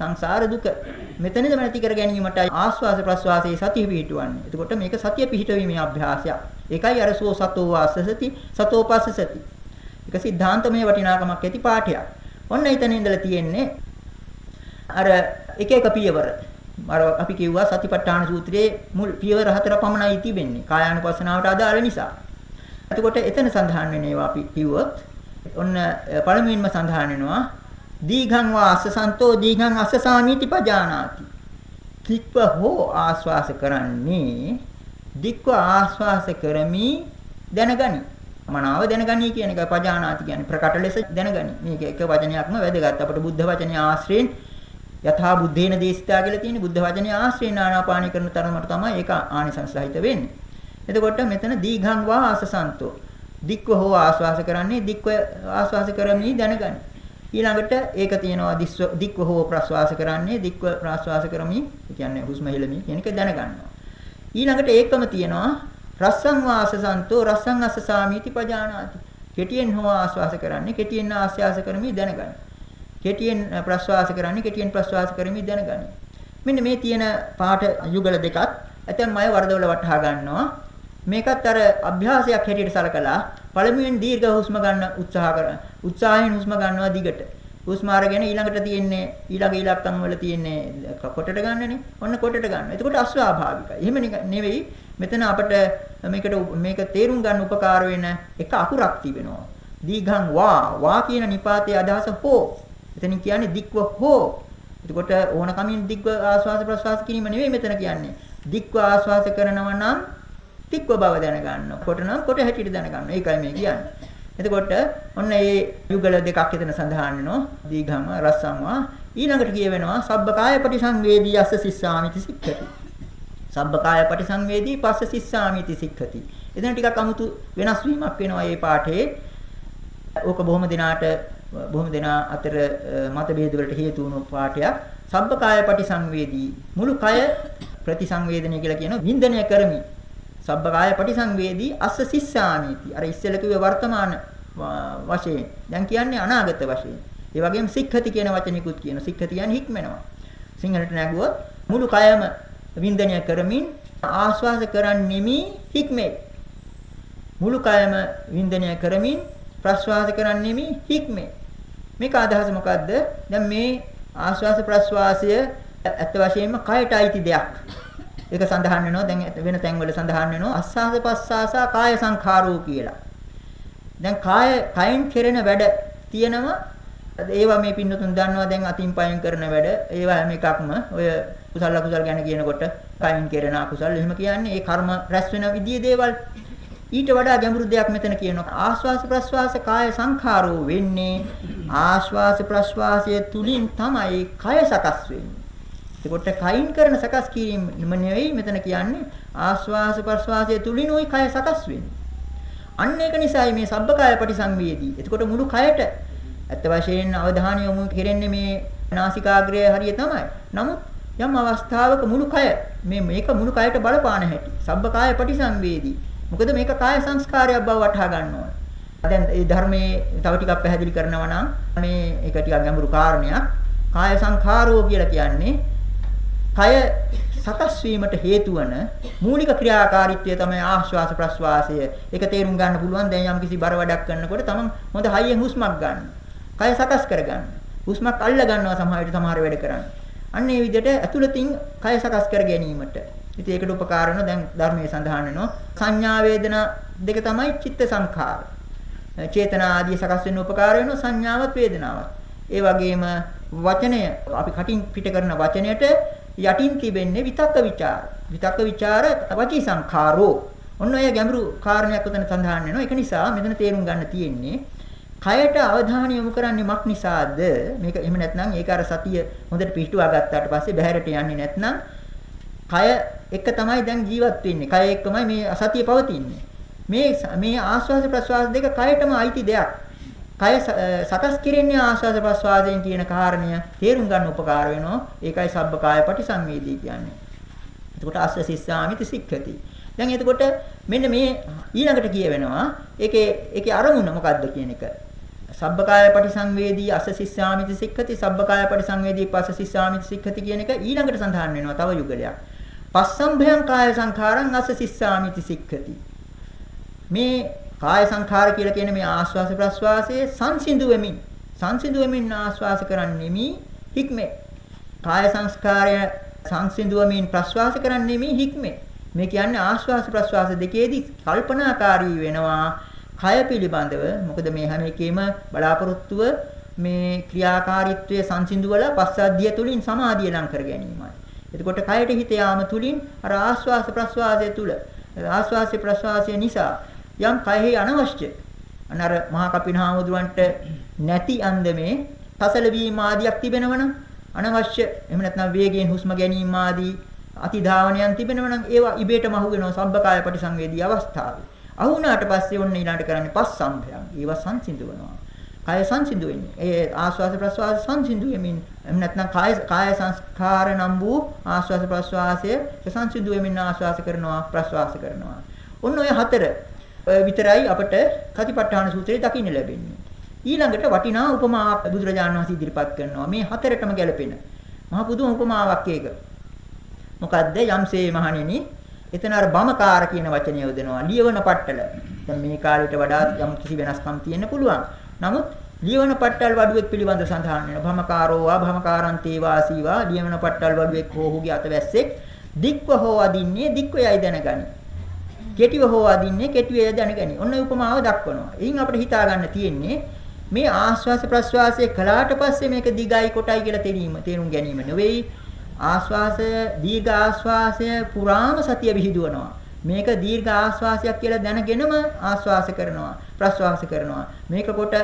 සංසාර දුක මෙතනදම නැති කර ගැනීමටයි ආස්වාස ප්‍රස්වාසයේ සතිය පිහිටවන්නේ. එතකොට මේක සතිය පිහිටවීමේ අභ්‍යාසයක්. ඒකයි අර සෝ සතෝ වාසසති සතෝ පස්සසති. ඒක සිද්ධාන්තමය වටිනාකමක් ඇති පාඩයක්. ඔන්න එතන ඉඳලා තියෙන්නේ අර එක එක පියවර. අර අපි කිව්වා සතිපට්ඨාන සූත්‍රයේ මුල් පියවර හතර පමණයි තිබෙන්නේ. කායානුපස්සනාවට අදාළ නිසා. එතකොට එතන සඳහන් වෙන ඒවා අපි කිව්වොත් ඔන්න පළමුවෙන්ම සඳහන් වෙනවා දීඝං වා අස්සසන්තෝ දීඝං අස්සසාමීති පජානාති. කික්ව හෝ ආස්වාස කරන්නේ දික්ව ආස්වාස කරමි දැනගනි. මනාව දැනගනි කියන එක පජානාති කියන්නේ ප්‍රකට ලෙස දැනගනි. මේක එක වචනයක්ම වැදගත්. අපිට බුද්ධ වචනේ ආශ්‍රයෙන් යථා බුද්ධේන දේශිතා කියලා තියෙන බුද්ධ වචනේ ආශ්‍රයෙන් ආනාපාන කරන තරමට තමයි ඒක ආනිසංස සහිත වෙන්නේ. එතකොට මෙතන දීඝං වා ආසසන්තෝ. දික්ව හෝ ආස්වාස කරන්නේ දික්ව ආස්වාස කරමින් දැනගනි. ඊළඟට ඒක තියෙනවා දික්ව හෝ ප්‍රස්වාස කරන්නේ දික්ව ප්‍රස්වාස කරමින් කියන්නේ හුස්ම හෙළමින් කියන එක දැනගන්නවා. ඊළඟට ඒකම තියෙනවා රස්සං වාසසන්තෝ රස්සං අස්සසාමීති පජානාති. කෙටියෙන් හෝ ආස්වාස කරන්නේ කෙටියෙන් ආස්වාස කරමින් දැනගනි. කෙටියෙන් ප්‍රස්වාස කරන්නේ කෙටියෙන් ප්‍රස්වාස කරමින් දැනගනි. මෙන්න මේ තියෙන පාට යුගල දෙකත් ඇතැම් අය වරදවල වටහා ගන්නවා. මේකත් අර අභ්‍යාසයක් හැටියට සලකලා පළමුවෙන් දීර්ඝ හුස්ම ගන්න උත්සාහ කරන උත්සාහයෙන් හුස්ම ගන්නවා දිගට හුස්ම අරගෙන ඊළඟට තියෙන්නේ ඊළඟ ඉලක්කම් වල තියෙන්නේ කොටට ගන්නනේ ඔන්න කොටට ගන්න. එතකොට අස්වාභාවිකයි. එහෙම නෙවෙයි මෙතන අපිට මේකට මේක තේරුම් ගන්න උපකාර වෙන එක අකුරක් තිබෙනවා. දීඝං වා වා කියන නිපාතයේ අදහස හෝ. එතනින් කියන්නේ දික්ව හෝ. එතකොට ඕන කමින් දික්ව ආස්වාස ප්‍රස්වාස කිරීම නෙවෙයි මෙතන කියන්නේ. දික්ව ආස්වාස කරනවා නම් දික්ව බව දැනගන්න. කොට නම් කොට හැටියට දැනගන්න. ඒකයි මේ කියන්නේ. එතකොට ඔන්න මේ යුගල දෙකක් එතන සඳහන් වෙනවා. දීඝම රස්සම්වා ඊළඟට කියවෙනවා සබ්බකාය පටිසංවේදී අස්ස සිස්සාමිති සික්ඛති. සබ්බකාය පටිසංවේදී පස්ස සිස්සාමිති සික්ඛති. එතන ටිකක් අමුතු වෙනස් වීමක් වෙනවා මේ පාඨයේ. ඕක බොහොම දිනාට බොහොම දෙනා අතර මත ભેද වලට හේතු වුණු පාඨයක්. සබ්බකාය පටිසංවේදී මුළු කය ප්‍රතිසංවේදනය කියලා කියන වින්දනය කරමි. සබ්බකාය පටිසංවේදී අස්ස සිස්සාමිති. අර ඉස්සෙල්ල කිව්වේ වර්තමාන වශයෙන්. දැන් කියන්නේ අනාගත වශයෙන්. ඒ වගේම සික්ඛති කියන වචනිකුත් කියන. සික්ඛති කියන්නේ හික්මනවා. සිංහලට නැගුවොත් මුළු කයම වින්දනය කරමින් ආස්වාස කරන්නෙමි හික්මේ. මුළු කයම වින්දනය කරමින් ප්‍රස්වාස කරන්නෙමි හික්මේ. මේක අදහස මොකද්ද? දැන් මේ ආස්වාස ප්‍රස්වාසය ඇත්ත වශයෙන්ම කයට අයිති දෙයක්. ඒක සඳහන් වෙනවා. දැන් වෙන තැන්වල සඳහන් වෙනවා අස්සාස පස්සාසා කාය සංඛාරෝ කියලා. දැන් කාය කයින් කෙරෙන වැඩ තියෙනවා. ඒවා මේ පින්නතුන් දන්නවා දැන් අතින් පයින් කරන වැඩ. ඒවා හැම එකක්ම ඔය කුසල අකුසල ගැන කියනකොට කයින් කෙරෙන අකුසල. එහෙම කියන්නේ ඒ කර්ම රැස් වෙන විදිය දේවල්. ඊට වඩා ගැඹුරු දෙයක් මෙතන කියනවා. ආශ්වාස ප්‍රශ්වාස කාය සංඛාරෝ වෙන්නේ. ආශ්වාස ප්‍රශ්වාසය තුලින් තමයි කය සකස් වෙන්නේ. එතකොට කයින් කරන සකස් කිරීම නෙවෙයි මෙතන කියන්නේ ආස්වාස ප්‍රස්වාසය තුලින් ওই කය සකස් වෙන්නේ. අන්න ඒක නිසායි මේ සබ්බකාය පටිසංවේදී. එතකොට මුළු කයට ඇත්ත වශයෙන් අවධානය යොමු කෙරෙන්නේ මේ නාසිකාග්‍රය හරිය තමයි. නමුත් යම් අවස්ථාවක මුළු කය මේ මේක මුළු කයට බලපාන හැටි. සබ්බකාය පටිසංවේදී. මොකද මේක කාය සංස්කාරයක් බව වටහා ගන්න ඕනේ. දැන් මේ ධර්මයේ තව ටිකක් පැහැදිලි කරනවා නම් මේ ඒක ටිකක් ගැඹුරු කාරණයක්. කාය සංඛාරෝ කියලා කියන්නේ කය සකස් වීමට හේතු වන මූලික ක්‍රියාකාරීත්වය තමයි ආශ්වාස ප්‍රශ්වාසය. ඒක තේරුම් ගන්න පුළුවන් දැන් යම් කිසි බර වැඩක් කරනකොට තමන් හොඳ හයියෙන් හුස්මක් ගන්න. කය සකස් කරගන්න. හුස්මක් අල්ල ගන්නවා සමහර විට සමහර වැඩ කරන්නේ. අන්න ඒ විදිහට ඇතුළතින් කය සකස් කර ගැනීමට. ඉතින් ඒකට උපකාර වෙන දැන් ධර්මයේ සඳහන් වෙනවා සංඥා වේදනා දෙක තමයි චිත්ත සංඛාර. චේතනා ආදී සකස් වෙන්න උපකාර වෙනවා සංඥාවත් වේදනාවත්. ඒ වගේම වචනය අපි කටින් පිට කරන වචනයට යටින් තිබෙන්නේ විතක්ක ਵਿਚාර. විතක්ක ਵਿਚාර වචී සංඛාරෝ. ඔන්න ඔය ගැඹුරු කාරණයක් උතන සඳහන් වෙනවා. ඒක නිසා මෙතන තේරුම් ගන්න තියෙන්නේ කයට අවධානය යොමු කරන්නේ මක් නිසාද? මේක එහෙම නැත්නම් ඒක අර සතිය හොඳට පිහිටුවා ගත්තාට පස්සේ බහැරට යන්නේ නැත්නම් කය එක තමයි දැන් ජීවත් වෙන්නේ. කය එක්කමයි මේ අසතිය පවතින්නේ. මේ මේ ආස්වාද ප්‍රසවාස දෙක කයටම අයිති දෙයක්. කය සකස් කිරෙන්නේ ආස්වාද ප්‍රස්වාදයෙන් කියන කාරණය තේරුම් ගන්න උපකාර වෙනවා. ඒකයි සබ්බකාය පටිසංවේදී කියන්නේ. එතකොට අස්ස සිස්සාමිති සික්ඛති. දැන් එතකොට මෙන්න මේ ඊළඟට කියවෙනවා ඒකේ ඒකේ අරමුණ මොකද්ද කියන එක. සබ්බකාය පටිසංවේදී අස්ස සිස්සාමිති සික්ඛති සබ්බකාය පටිසංවේදී පස්ස සිස්සාමිති සික්ඛති කියන එක ඊළඟට සඳහන් වෙනවා තව යුගලයක්. පස්සම්භයං කාය සංඛාරං අස්ස සිස්සාමිති සික්ඛති. මේ කාය සංඛාර කියලා කියන මේ ආස්වාස ප්‍රස්වාසයේ සංසිඳු වෙමින් සංසිඳු වෙමින් ආස්වාස කරන්නෙමි හික්මේ. කාය සංස්කාරය සංසිඳු වෙමින් ප්‍රස්වාස කරන්නෙමි හික්මේ. මේ කියන්නේ ආශ්වාස ප්‍රශ්වාස දෙකේදී කල්පනාකාරී වෙනවා කය පිළිබඳව මොකද මේ හැම එකෙම බලාපොරොත්තුව මේ ක්‍රියාකාරීත්වයේ සංසිඳුවල පස්සද්ධිය තුලින් සමාධිය ලං කර ගැනීමයි. එතකොට කයට හිත යාම තුලින් අර ආශ්වාස ප්‍රශ්වාසය තුල ආශ්වාස ප්‍රශ්වාසය නිසා යම් කයෙහි අනවශ්‍ය අනර මහා කපිනහාමුදුරන්ට නැති අන්දමේ තසල වීම ආදියක් තිබෙනවනම් අනවශ්‍ය එහෙම නැත්නම් වේගයෙන් හුස්ම ගැනීම ආදී අතිධාවනයන් තිබෙනවනම් ඒවා ඉබේටම අහු වෙනවා සබ්බකාය පරිසංවේදී අවස්ථාවේ. අහු වුණාට පස්සේ ඔන්න ඊළඟට කරන්නේ පස්සම්භයන්. ඒවා සංසිඳවනවා. කාය සංසිඳු වෙන්නේ. ඒ ආස්වාද ප්‍රස්වාස සංසිඳු වෙමින් එහෙම නැත්නම් කාය කාය සංස්කාර නම් වූ ආස්වාද ප්‍රස්වාසය සංසිඳු වෙමින් ආස්වාස කරනවා ප්‍රස්වාස කරනවා. ඔන්න ඔය හතර විතරයි අපට සතිපට්ඨාන සූත්‍රයේ දකින්න ලැබෙන්නේ. ඊළඟට වටිනා උපමාවක් බුදුරජාණන් වහන්සේ ඉදිරිපත් කරනවා. මේ හතරටම ගැලපෙන. මහ පුදුම උපමාවක් ඒක. මොකද්ද? යම්සේ මහණෙනි, එතන අර බමකාර කියන වචනය යොදනවා. ලියවන පට්ටල. දැන් මේ කාලයට වඩා යම් කිසි වෙනස්කම් තියෙන්න පුළුවන්. නමුත් ලියවන පට්ටල් වඩුවෙක් පිළිබඳ සඳහන් වෙන භමකාරෝවා භමකාරන්තේ වාසීවා ලියවන පට්ටල් වඩුවෙක් හෝහුගේ අතවැස්සෙක් දික්ව හෝ අදින්නේ දික්ව යයි දැනගනි කෙටිව හෝ අදින්නේ කෙටිව යයි දැනගනි. ඔන්න උපමාව දක්වනවා. එයින් අපිට හිතා ගන්න තියෙන්නේ මේ ආස්වාස ප්‍රස්වාසයේ කලාට පස්සේ මේක දිගයි කොටයි කියලා තේරීම තේරුම් ගැනීම නෙවෙයි. ආස්වාසය දීර්ඝ ආස්වාසය පුරාම සතිය විහිදුවනවා. මේක දීර්ඝ ආශ්වාසයක් කියලා දැනගෙනම ආශ්වාස කරනවා ප්‍රශ්වාස කරනවා මේක කොට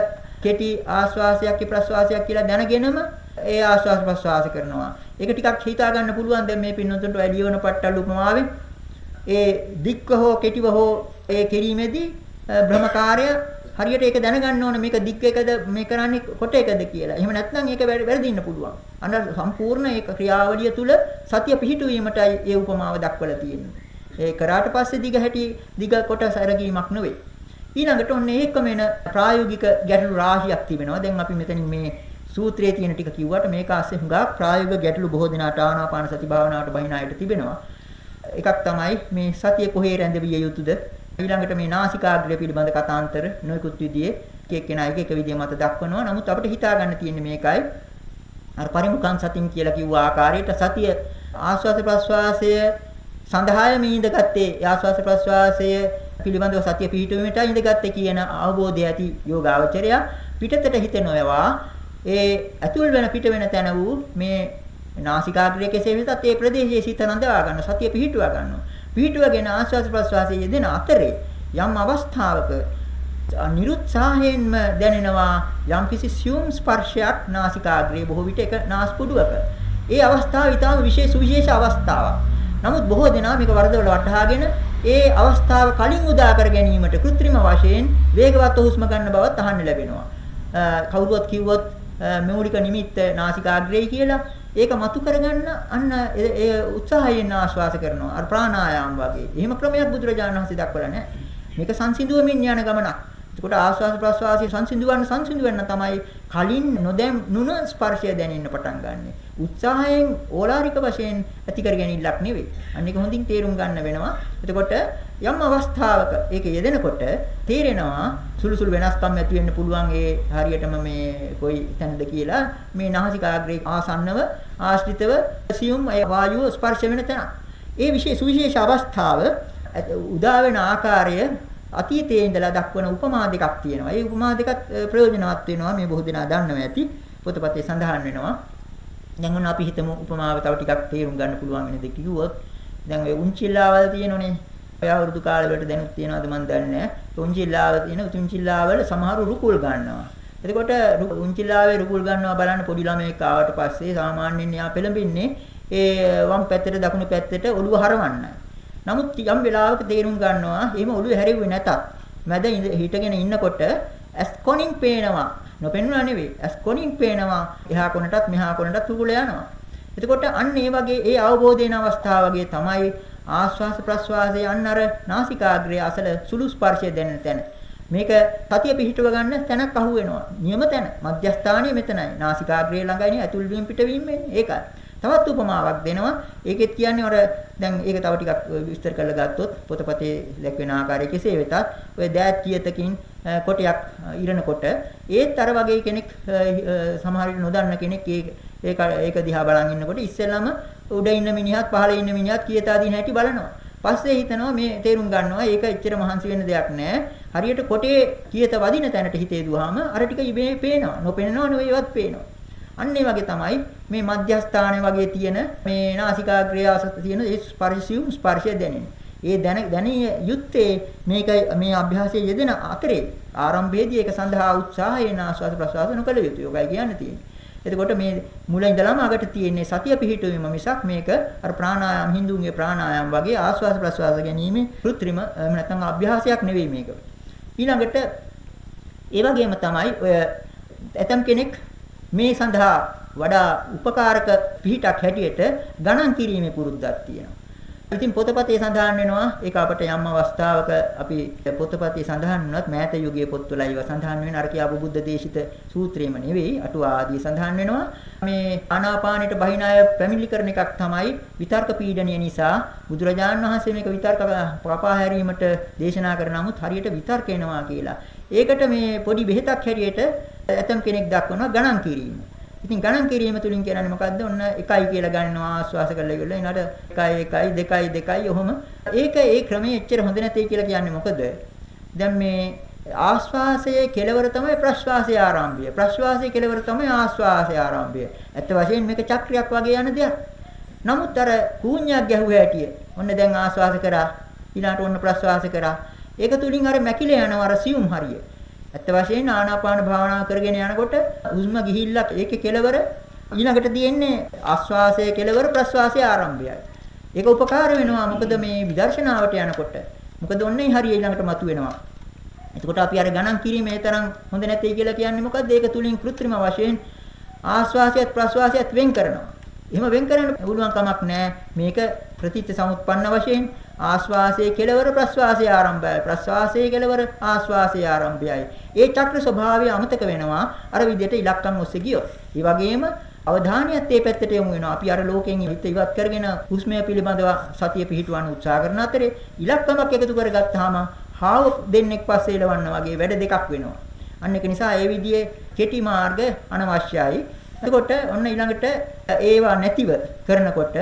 කෙටි ආශ්වාසයක් ප්‍රශ්වාසයක් කියලා දැනගෙනම ඒ ආශ්වාස ප්‍රශ්වාස කරනවා ඒක ටිකක් හිතා ගන්න පුළුවන් දැන් මේ පින්නතුන්ට වැඩි වෙන පට්ටල් උපමාවේ ඒ දික්ව හෝ කෙටිව හෝ ඒ කිරීමේදී බ්‍රහ්මකාරය හරියට ඒක දැනගන්න ඕනේ මේක දික් එකද මේ කරන්නේ කොට එකද කියලා. එහෙම නැත්නම් ඒක වැරදින්න පුළුවන්. අන්න සම්පූර්ණ ඒ ක්‍රියාවලිය තුල සතිය පිහිටුවීමටයි ඒ උපමාව දක්වලා තියෙන්නේ. ඒ කරාට පස්සේ දිග හැටි දිග කොටස අරගීමක් නෙවෙයි. ඊළඟට ඔන්න ඒකම එන ප්‍රායෝගික ගැටලු රාශියක් තිබෙනවා. දැන් අපි මෙතනින් මේ සූත්‍රයේ තියෙන ටික කිව්වට මේක ASCII හුඟක් ප්‍රායෝගික ගැටලු බොහෝ දෙනාට ආනාපාන සති භාවනාවට බහින අයට තිබෙනවා. එකක් තමයි මේ සතිය කොහේ රැඳවිය යුතුද? ඊළඟට මේ නාසිකාග්‍රය පිළිබඳ කතාන්තර නොයෙකුත් විදිහේ එක එක්කෙනා එක එක විදිහ මත දක්වනවා. නමුත් අපිට හිතා ගන්න තියෙන්නේ මේකයි. අර පරිමුඛං සතින් කියලා කිව්ව ආකාරයට සතිය ආස්වාද ප්‍රස්වාසය සඳහාය මේ ඉඳගත්තේ ආස්වාස ප්‍රස්වාසය පිළිබඳව සතිය පිහිටුවීමට ඉඳගත්තේ කියන අවබෝධය ඇති යෝගාවචරය පිටතට හිත නොයවා ඒ ඇතුල් වෙන පිට වෙන තැන වූ මේ නාසිකාග්‍රයේ කෙසේ වෙතත් ඒ ප්‍රදේශයේ සිත නඳවා ගන්න සතිය පිහිටුවා ගන්නවා පිහිටුවගෙන ආස්වාස ප්‍රස්වාසයේ යෙදෙන අතරේ යම් අවස්ථාවක නිරුත්සාහයෙන්ම දැනෙනවා යම්කිසි සියුම් ස්පර්ශයක් නාසිකාග්‍රයේ බොහෝ විට එක නාස්පුඩුවක ඒ අවස්ථාව ඊටම විශේෂ සුවිශේෂ අවස්ථාවක්. නමුත් බොහෝ දෙනා මේක වරදවල වටහාගෙන ඒ අවස්ථාව කලින් උදා කර ගැනීමට කෘත්‍රිම වශයෙන් වේගවත් හුස්ම ගන්න බවත් අහන්න ලැබෙනවා. කවුරුවත් කිව්වොත් මූලික නිමිත්ත නාසිකාග්‍රේ කියලා ඒක මතු කරගන්න අන්න ඒ උත්සාහයෙන් ආශ්වාස කරනවා. අර ප්‍රාණායාම වගේ. එහෙම ක්‍රමයක් බුදුරජාණන් වහන්සේ දක්වලා නැහැ. මේක සංසිඳුවමින් යන ගමනක්. එතකොට ආස්වාද ප්‍රස්වාසයේ සංසිඳුවන්න සංසිඳුවන්න තමයි කලින් නොදැම් නුන ස්පර්ශය දැනෙන්න පටන් ගන්නෙ. උත්සාහයෙන් ඕලාරික වශයෙන් ඇති කර ගැනීමක් නෙවෙයි. අන්න ඒක හොඳින් තේරුම් ගන්න වෙනවා. එතකොට යම් අවස්ථාවක ඒක යෙදෙනකොට තේරෙනවා සුළු සුළු වෙනස්කම් ඇති වෙන්න පුළුවන් ඒ හරියටම මේ කොයි තැනද කියලා මේ නාසිකාග්‍රේ ආසන්නව ආශ්‍රිතව සියුම් වායුව ස්පර්ශ වෙන තැන. ඒ විශේෂ සුවිශේෂ අවස්ථාව උදා වෙන ආකාරය අතීතයේ ඉඳලා දක්වන උපමා දෙකක් තියෙනවා. ඒ උපමා දෙකත් ප්‍රයෝජනවත් වෙනවා මේ බොහෝ දෙනා දන්නවා ඇති. පොතපතේ සඳහන් වෙනවා. දැන් ඔන්න අපි හිතමු උපමාව තව ටිකක් තේරුම් ගන්න පුළුවන් වෙන දෙයක් කිව්වොත් දැන් ඔය උන්චිල්ලාවල් තියෙනනේ. ඔය අවුරුදු කාලේ වලට දැනුත් තියනවද මන් දන්නේ නැහැ. උන්චිල්ලාව තියෙන උන්චිල්ලාවල සමහරු රුකුල් ගන්නවා. එතකොට උන්චිල්ලාවේ රුකුල් ගන්නවා බලන්න පොඩි ළමයෙක් ආවට පස්සේ සාමාන්‍යයෙන් එයා පෙළඹින්නේ ඒ වම් පැත්තට දකුණු පැත්තට ඔළුව හරවන්නයි. නමුත් යම් වෙලාවක තේරුම් ගන්නවා එහෙම ඔළුව හැරෙව්වේ නැතත් මැද හිටගෙන ඉන්නකොට ඇස් කොනින් පේනවා. නොපෙනුනා නෙවෙයි. ඇස් කොනින් පේනවා. එහා කොනටත් මෙහා කොනටත් උගුල යනවා. එතකොට අන්න ඒ වගේ ඒ අවබෝධයන අවස්ථාව වගේ තමයි ආශ්වාස ප්‍රශ්වාසයේ අන්න අර නාසිකාග්‍රයේ අසල සුළු ස්පර්ශය දැනෙන තැන. මේක සතිය පිහිටව ගන්න තැනක් අහු වෙනවා නියම තැන. මධ්‍යස්ථානයේ මෙතනයි. නාසිකාග්‍රයේ ළඟයිනේ ඇතුල් වීම පිටවීම ඒකයි. තවත් උපමාවක් දෙනවා. ඒකෙත් කියන්නේ අර දැන් ඒක තව ටිකක් විස්තර කරලා ගත්තොත් පොතපතේ දැක්වෙන ආකාරය කෙසේ වෙතත් ඔය දෑත් කියතකින් කොටයක් ඉරනකොට ඒත් අර වගේ කෙනෙක් සමහර විට නොදන්න කෙනෙක් ඒක ඒක දිහා බලන් ඉන්නකොට ඉස්සෙල්ලාම උඩ ඉන්න මිනිහත් පහළ ඉන්න මිනිහත් කීයතා දින හැටි බලනවා. පස්සේ හිතනවා මේ තේරුම් ගන්නවා ඒක එච්චර මහන්සි වෙන්න දෙයක් නෑ. හරියට කොටේ කියත වදින තැනට හිතේ දුවාම අර ටික ඉබේ පේනවා. නොපෙනෙනව නෙවෙයිවත් පේනවා. අන්න ඒ වගේ තමයි මේ මධ්‍යස්ථානයේ වගේ තියෙන මේ නාසිකාග්‍රය අසත තියෙන ඒ ස්පර්ශියු ස්පර්ශය දැනෙන්නේ. ඒ දැන දැනිය යුත්තේ මේක මේ අභ්‍යාසයේ යෙදෙන අතරේ ආරම්භයේදී ඒක සඳහා උත්සාහයෙන් ආස්වාද ප්‍රසවාස නොකළ යුතුයි. ඔබයි කියන්න තියෙන්නේ. එතකොට මේ මුල ඉඳලාම අගට තියෙන්නේ සතිය පිහිටුවීම මිසක් මේක අර ප්‍රාණායාම හින්දුන්ගේ ප්‍රාණායාම වගේ ආස්වාද ප්‍රසවාස ගැනීම કૃත්‍රිම නැත්නම් අභ්‍යාසයක් නෙවෙයි මේක. ඊළඟට ඒ වගේම තමයි ඔය ඇතම් කෙනෙක් මේ සඳහා වඩා උපකාරක පිහිටක් හැටියට ගණන් කිරීමේ පුරුද්දක් තියෙනවා. ඉතින් පොතපතේ සඳහන් වෙනවා ඒක අපට යම් අවස්ථාවක අපි පොතපතේ සඳහන් වුණත් මෑත යුගයේ පොත්වල ඒවා සඳහන් වෙන අර කියාපු බුද්ධ දේශිත සූත්‍රේම නෙවෙයි අටුවා ආදී සඳහන් වෙනවා මේ ආනාපානෙට බහිණ අය පැමිණිලි කරන එකක් තමයි විතර්ක පීඩනය නිසා බුදුරජාණන් වහන්සේ මේක විතර්ක පපා හැරීමට දේශනා කරන නමුත් හරියට විතර්ක එනවා කියලා. ඒකට මේ පොඩි බෙහෙතක් හැටියට ඇතම් කෙනෙක් දක්වනවා ගණන් කිරීම. ඉතින් ගණන් කිරීම තුලින් කියන්නේ මොකද්ද? ඔන්න 1යි කියලා ගන්නවා ආස්වාස කරලා ඉවරලා ඊනට 1 1 2 2 ඔහොම. ඒක ඒ ක්‍රමයේ එච්චර හොඳ නැtei කියලා කියන්නේ මොකද? දැන් මේ ආස්වාසයේ කෙලවර තමයි ප්‍රශ්වාසයේ ආරම්භය. ප්‍රශ්වාසයේ කෙලවර තමයි ආස්වාසයේ ආරම්භය. ඇත්ත වශයෙන් මේක චක්‍රයක් වගේ යන දෙයක්. නමුත් අර කූඤ්ඤයක් ගැහුව හැටිය. ඔන්න දැන් ආස්වාස කරා. ඊළාට ඔන්න ප්‍රශ්වාස කරා. ඒක තුලින් අර මැකිලා යනවා අර සියුම් හරිය. ඇත්ත වශයෙන්ම ආනාපාන භාවනා කරගෙන යනකොට හුස්ම ගිහිල්ලා ඒකේ කෙලවර ඊළඟට තියෙන්නේ ආස්වාසයේ කෙලවර ප්‍රස්වාසයේ ආරම්භයයි. ඒක උපකාර වෙනවා මොකද මේ විදර්ශනාවට යනකොට. මොකද ඔන්නේ හරිය ඊළඟට මතුවෙනවා. එතකොට අපි අර ගණන් කිරීමේ තරම් හොඳ නැtei කියලා කියන්නේ මොකද්ද? ඒක තුලින් કૃත්‍රිම වශයෙන් ආස්වාසයත් ප්‍රස්වාසයත් වෙන් කරනවා. එහෙම වෙන් කරන්න පුළුවන් කමක් නැහැ. මේක ප්‍රතිත්‍ය සමුත්පන්න වශයෙන් ආස්වාසයේ කෙලවර ප්‍රස්වාසයේ ආරම්භයයි. ප්‍රස්වාසයේ කෙලවර ආස්වාසයේ ආරම්භයයි. ඒ චක්‍ර ස්වභාවය අමතක වෙනවා. අර විදිහට ඉලක්කම් ඔස්සේ ගියොත්. ඒ වගේම අවධානයත් ඒ පැත්තට යොමු වෙනවා. අපි අර ලෝකයෙන් හිත ඉවත් කරගෙන හුස්මය පිළිබඳව සතිය පිහිටවන්න උත්සාහ කරන අතරේ ඉලක්කමක් එකතු කරගත්තාම හාව දෙන්නෙක් පස්සේ එලවන්න වගේ වැඩ දෙකක් වෙනවා. අන්න ඒක නිසා ඒ විදිහේ කෙටි මාර්ග අනවශ්‍යයි. එතකොට ඔන්න ඊළඟට ඒවා නැතිව කරනකොට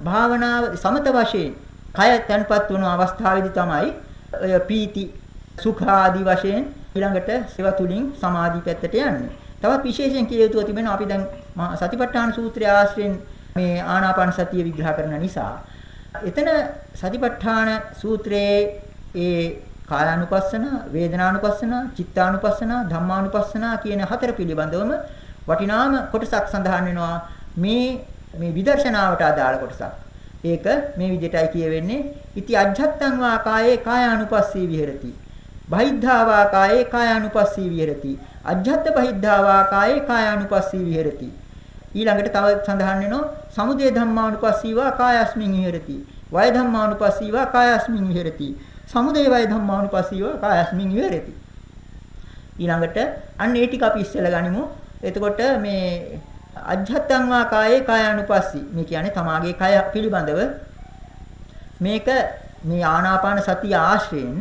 භාවනාව සමත වශයෙන් කය තැන්පත් වුණු අවස්ථාවේදී තමයි ඔය පීති සුඛ ආදී වශයෙන් ඊළඟට සේව තුලින් සමාධි පැත්තට යන්නේ. තවත් විශේෂයෙන් කිය යුතු තිබෙනවා අපි දැන් සතිපට්ඨාන සූත්‍රය ආශ්‍රයෙන් මේ ආනාපාන සතිය විග්‍රහ කරන නිසා එතන සතිපට්ඨාන සූත්‍රයේ ඒ කායානුපස්සන, වේදනානුපස්සන, චිත්තානුපස්සන, ධම්මානුපස්සන කියන හතර පිළිබඳවම වටිනාම කොටසක් සඳහන් වෙනවා. මේ මේ විදර්ශනාවට අදාළ කොටසක්. ඒක මේ විදිහටයි කියවෙන්නේ. ඉති අජ්ජත්තං වා කායේ කායානුපස්සී විහෙරති. බහිද්ධා වා කායේ කායානුපස්සී විහෙරති. අජ්ජත්ත බහිද්ධා වා කායේ කායානුපස්සී විහෙරති. ඊළඟට තව සඳහන් වෙනවා. සමුදය ධම්මානුපස්සී වා කායස්මින් විහෙරති. වය ධම්මානුපස්සී වා කායස්මින් විහෙරති. සමුදය වය ධම්මානුපස්සී වා කායස්මින් විහෙරති. ඊළඟට අන්න ඒ ටික අපි ඉස්සෙල්ලා ගනිමු. එතකොට මේ අජ්ජත්තං වා කායේ කායානුපස්සී. මේ කියන්නේ තමාගේ කය පිළිබඳව. මේක මේ ආනාපාන සතිය ආශ්‍රයෙන්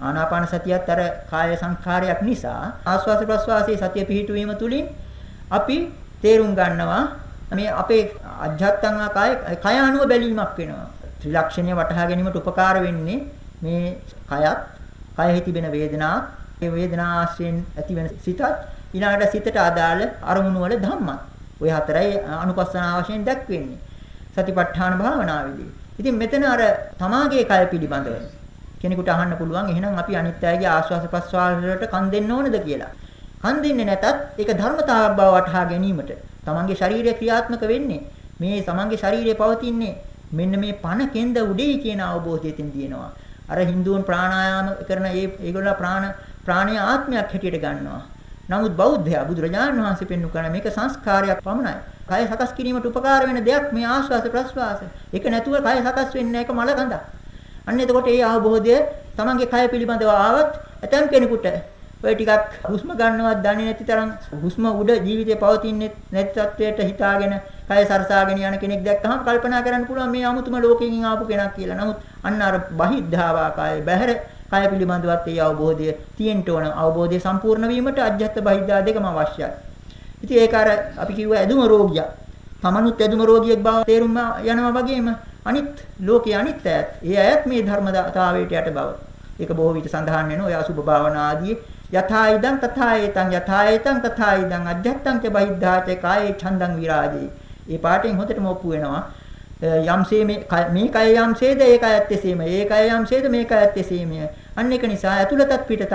ආනාපාන සතියත් අර කාය සංඛාරයක් නිසා ආස්වාස ප්‍රස්වාසයේ සතිය පිහිටුවීම තුලින් අපි තේරුම් ගන්නවා මේ අපේ අජ්ජත්තං වා කාය කය අනුව බැලීමක් වෙනවා. ත්‍රිලක්ෂණය වටහා ගැනීමට උපකාර වෙන්නේ මේ කයත් කයෙහි තිබෙන වේදනාවක්. ඒ වේදනා ආශ්‍රයෙන් ඇතිවෙන සිතත් ඊළඟට සිතට අදාළ අරමුණු වල ධම්මත් ওই හතරයි අනුපස්සනා වශයෙන් දැක්වෙන්නේ. සතිපට්ඨාන භාවනාවේදී. ඉතින් මෙතන අර තමාගේ කය පිළිබඳව කෙනෙකුට අහන්න පුළුවන් එහෙනම් අපි අනිත් අයගේ ආශ්වාස ප්‍රශ්වාස වලට කන් දෙන්න ඕනද කියලා. කන් දෙන්නේ නැතත් ඒක ධර්මතාවක් බව වටහා ගැනීමට තමන්ගේ ශරීරය ක්‍රියාත්මක වෙන්නේ මේ තමන්ගේ ශරීරය පවතින්නේ මෙන්න මේ පණ කෙන්ද උඩේ කියන අවබෝධය තින් දිනනවා. අර Hinduන් ප්‍රාණායාම කරන ඒ ඒගොල්ලෝ ප්‍රාණ ප්‍රාණීය ආත්මයක් හැටියට ගන්නවා. නමුත් බෞද්ධයා බුදුරජාණන් වහන්සේ පෙන්වු කරන මේක සංස්කාරයක් පමණයි. කය සකස් කිරීමට උපකාර වෙන දෙයක් මේ ආශ්වාස ප්‍රශ්වාස. ඒක නැතුව කය සකස් වෙන්නේ නැහැ. ඒක මල ගඳක්. අන්න එතකොට ඒ අවබෝධය තමන්ගේ කය පිළිබඳව ආවත් ඇතම් කෙනෙකුට ඔය ටිකක් හුස්ම ගන්නවත් දන්නේ නැති තරම් හුස්ම උඩ ජීවිතේ පවතින්නේ නැති තත්වයට හිතාගෙන කය සරසාගෙන යන කෙනෙක් දැක්කහම කල්පනා කරන්න පුළුවන් මේ 아무තුම ලෝකයෙන් ආපු කෙනෙක් කියලා. නමුත් අන්න අර බහිද්ධාවා කය බහැර කය පිළිබඳවත් ඒ අවබෝධය තියෙන්න ඕන. අවබෝධය සම්පූර්ණ වීමට අජ්ජත් බහිද්දා දෙකම අවශ්‍යයි. ඉතින් ඒක අර අපි කිව්ව ඇදුම රෝගියා. තමනුත් ඇදුම රෝගියෙක් බව තේරුම් යනවා වගේම අනිත් ලෝකයේ අනිත් අයත් ඒ අයත් මේ ධර්මතාවයට යට බව. ඒක බොහෝ විට සඳහන් වෙනවා ඔය අසුභ භාවනා ආදී යථා ඉදං තථා ඒතං යථා ඒතං තථා ඉදං අජ්ජත්තං ච බහිද්ධාච කායේ ඡන්දං විරාජේ. මේ පාඩයෙන් හොඳටම ඔප්පු වෙනවා. යම්සේ මේ මේ කය යම්සේද ඒක ඇත්ත එසේම. ඒ කය යම්සේද මේක ඇත්ත එසේමය. අන්න ඒක නිසා ඇතුළතත් පිටතත්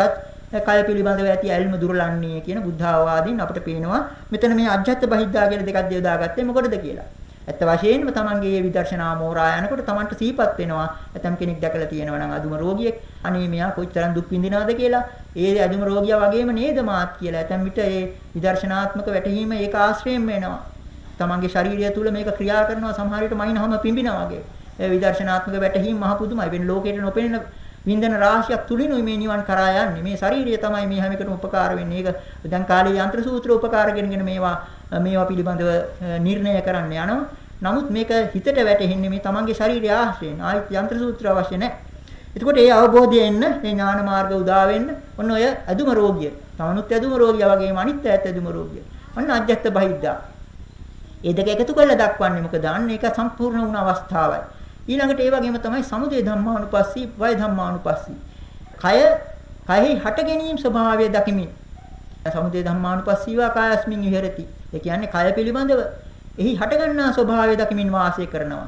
කය පිළිබඳව ඇති ඇල්ම දුරලන්නේ කියන බුද්ධාවාදීන් අපිට පේනවා මෙතන මේ අජ්ජත් බහිද්දා කියන දෙකක් දෙවදාගත්තේ මොකටද කියලා. ඇත්ත වශයෙන්ම තමන්ගේ මේ විදර්ශනා මෝරා යනකොට තමන්ට සීපත් වෙනවා. ඇතම් කෙනෙක් දැකලා තියෙනවා නම් අදුම රෝගියෙක්. අනේ මෙයා කොච්චරම් දුක් විඳිනවද කියලා. ඒ අදුම රෝගියා වගේම නේද මාත් කියලා. ඇතම් විට ඒ විදර්ශනාත්මක වැටහීම ඒක ආශ්‍රයෙන් වෙනවා. තමන්ගේ ශාරීරිය තුල මේක ක්‍රියා කරනවා සමහර විට මයින්හම පිඹිනා වගේ. ඒ විදර්ශනාත්මක වැටහීම මහ පුදුමයි. වෙන ලෝකයට නොපෙනෙන වින්දන රාශියක් තුලිනුයි මේ නිවන් කරා යන්නේ. මේ ශාරීරිය තමයි මේ හැම එකටම උපකාර වෙන්නේ. ඒක දැන් කාලේ යන්ත්‍ර සූත්‍ර උපකාර කරගෙන මේවා මේවා පිළිබඳව නිර්ණය කරන්න යනවා. නමුත් මේක හිතට වැටෙන්නේ මේ තමන්ගේ ශාරීරිය ආශ්‍රයෙන්. ආයිත් යන්ත්‍ර සූත්‍ර අවශ්‍ය නැහැ. එතකොට ඒ අවබෝධය එන්න, මේ ඥාන මාර්ග උදා වෙන්න, ඔන්න ඔය අදුම රෝගිය. තමනුත් අදුම රෝගියා වගේම අනිත් ඇත්ත අදුම රෝගිය. ඔන්න අජ්ජත් බහිද්දා. ඒ දෙක එකතු කරලා දක්වන්නේ මොකද? අන්න ඒක සම්පූර්ණ වුණ අවස්ථාවයි. ඊළඟට ඒ වගේම තමයි සමුදය ධම්මානුපස්සී, වය ධම්මානුපස්සී. කය කයෙහි හට ගැනීම ස්වභාවය දකිමින් සමුදය ධම්මානුපස්සීවා කායස්මින් විහෙරති. ඒ කියන්නේ කය පිළිබඳව එහි හටගන්නා ස්වභාවය දකිමින් වාසය කරනවා.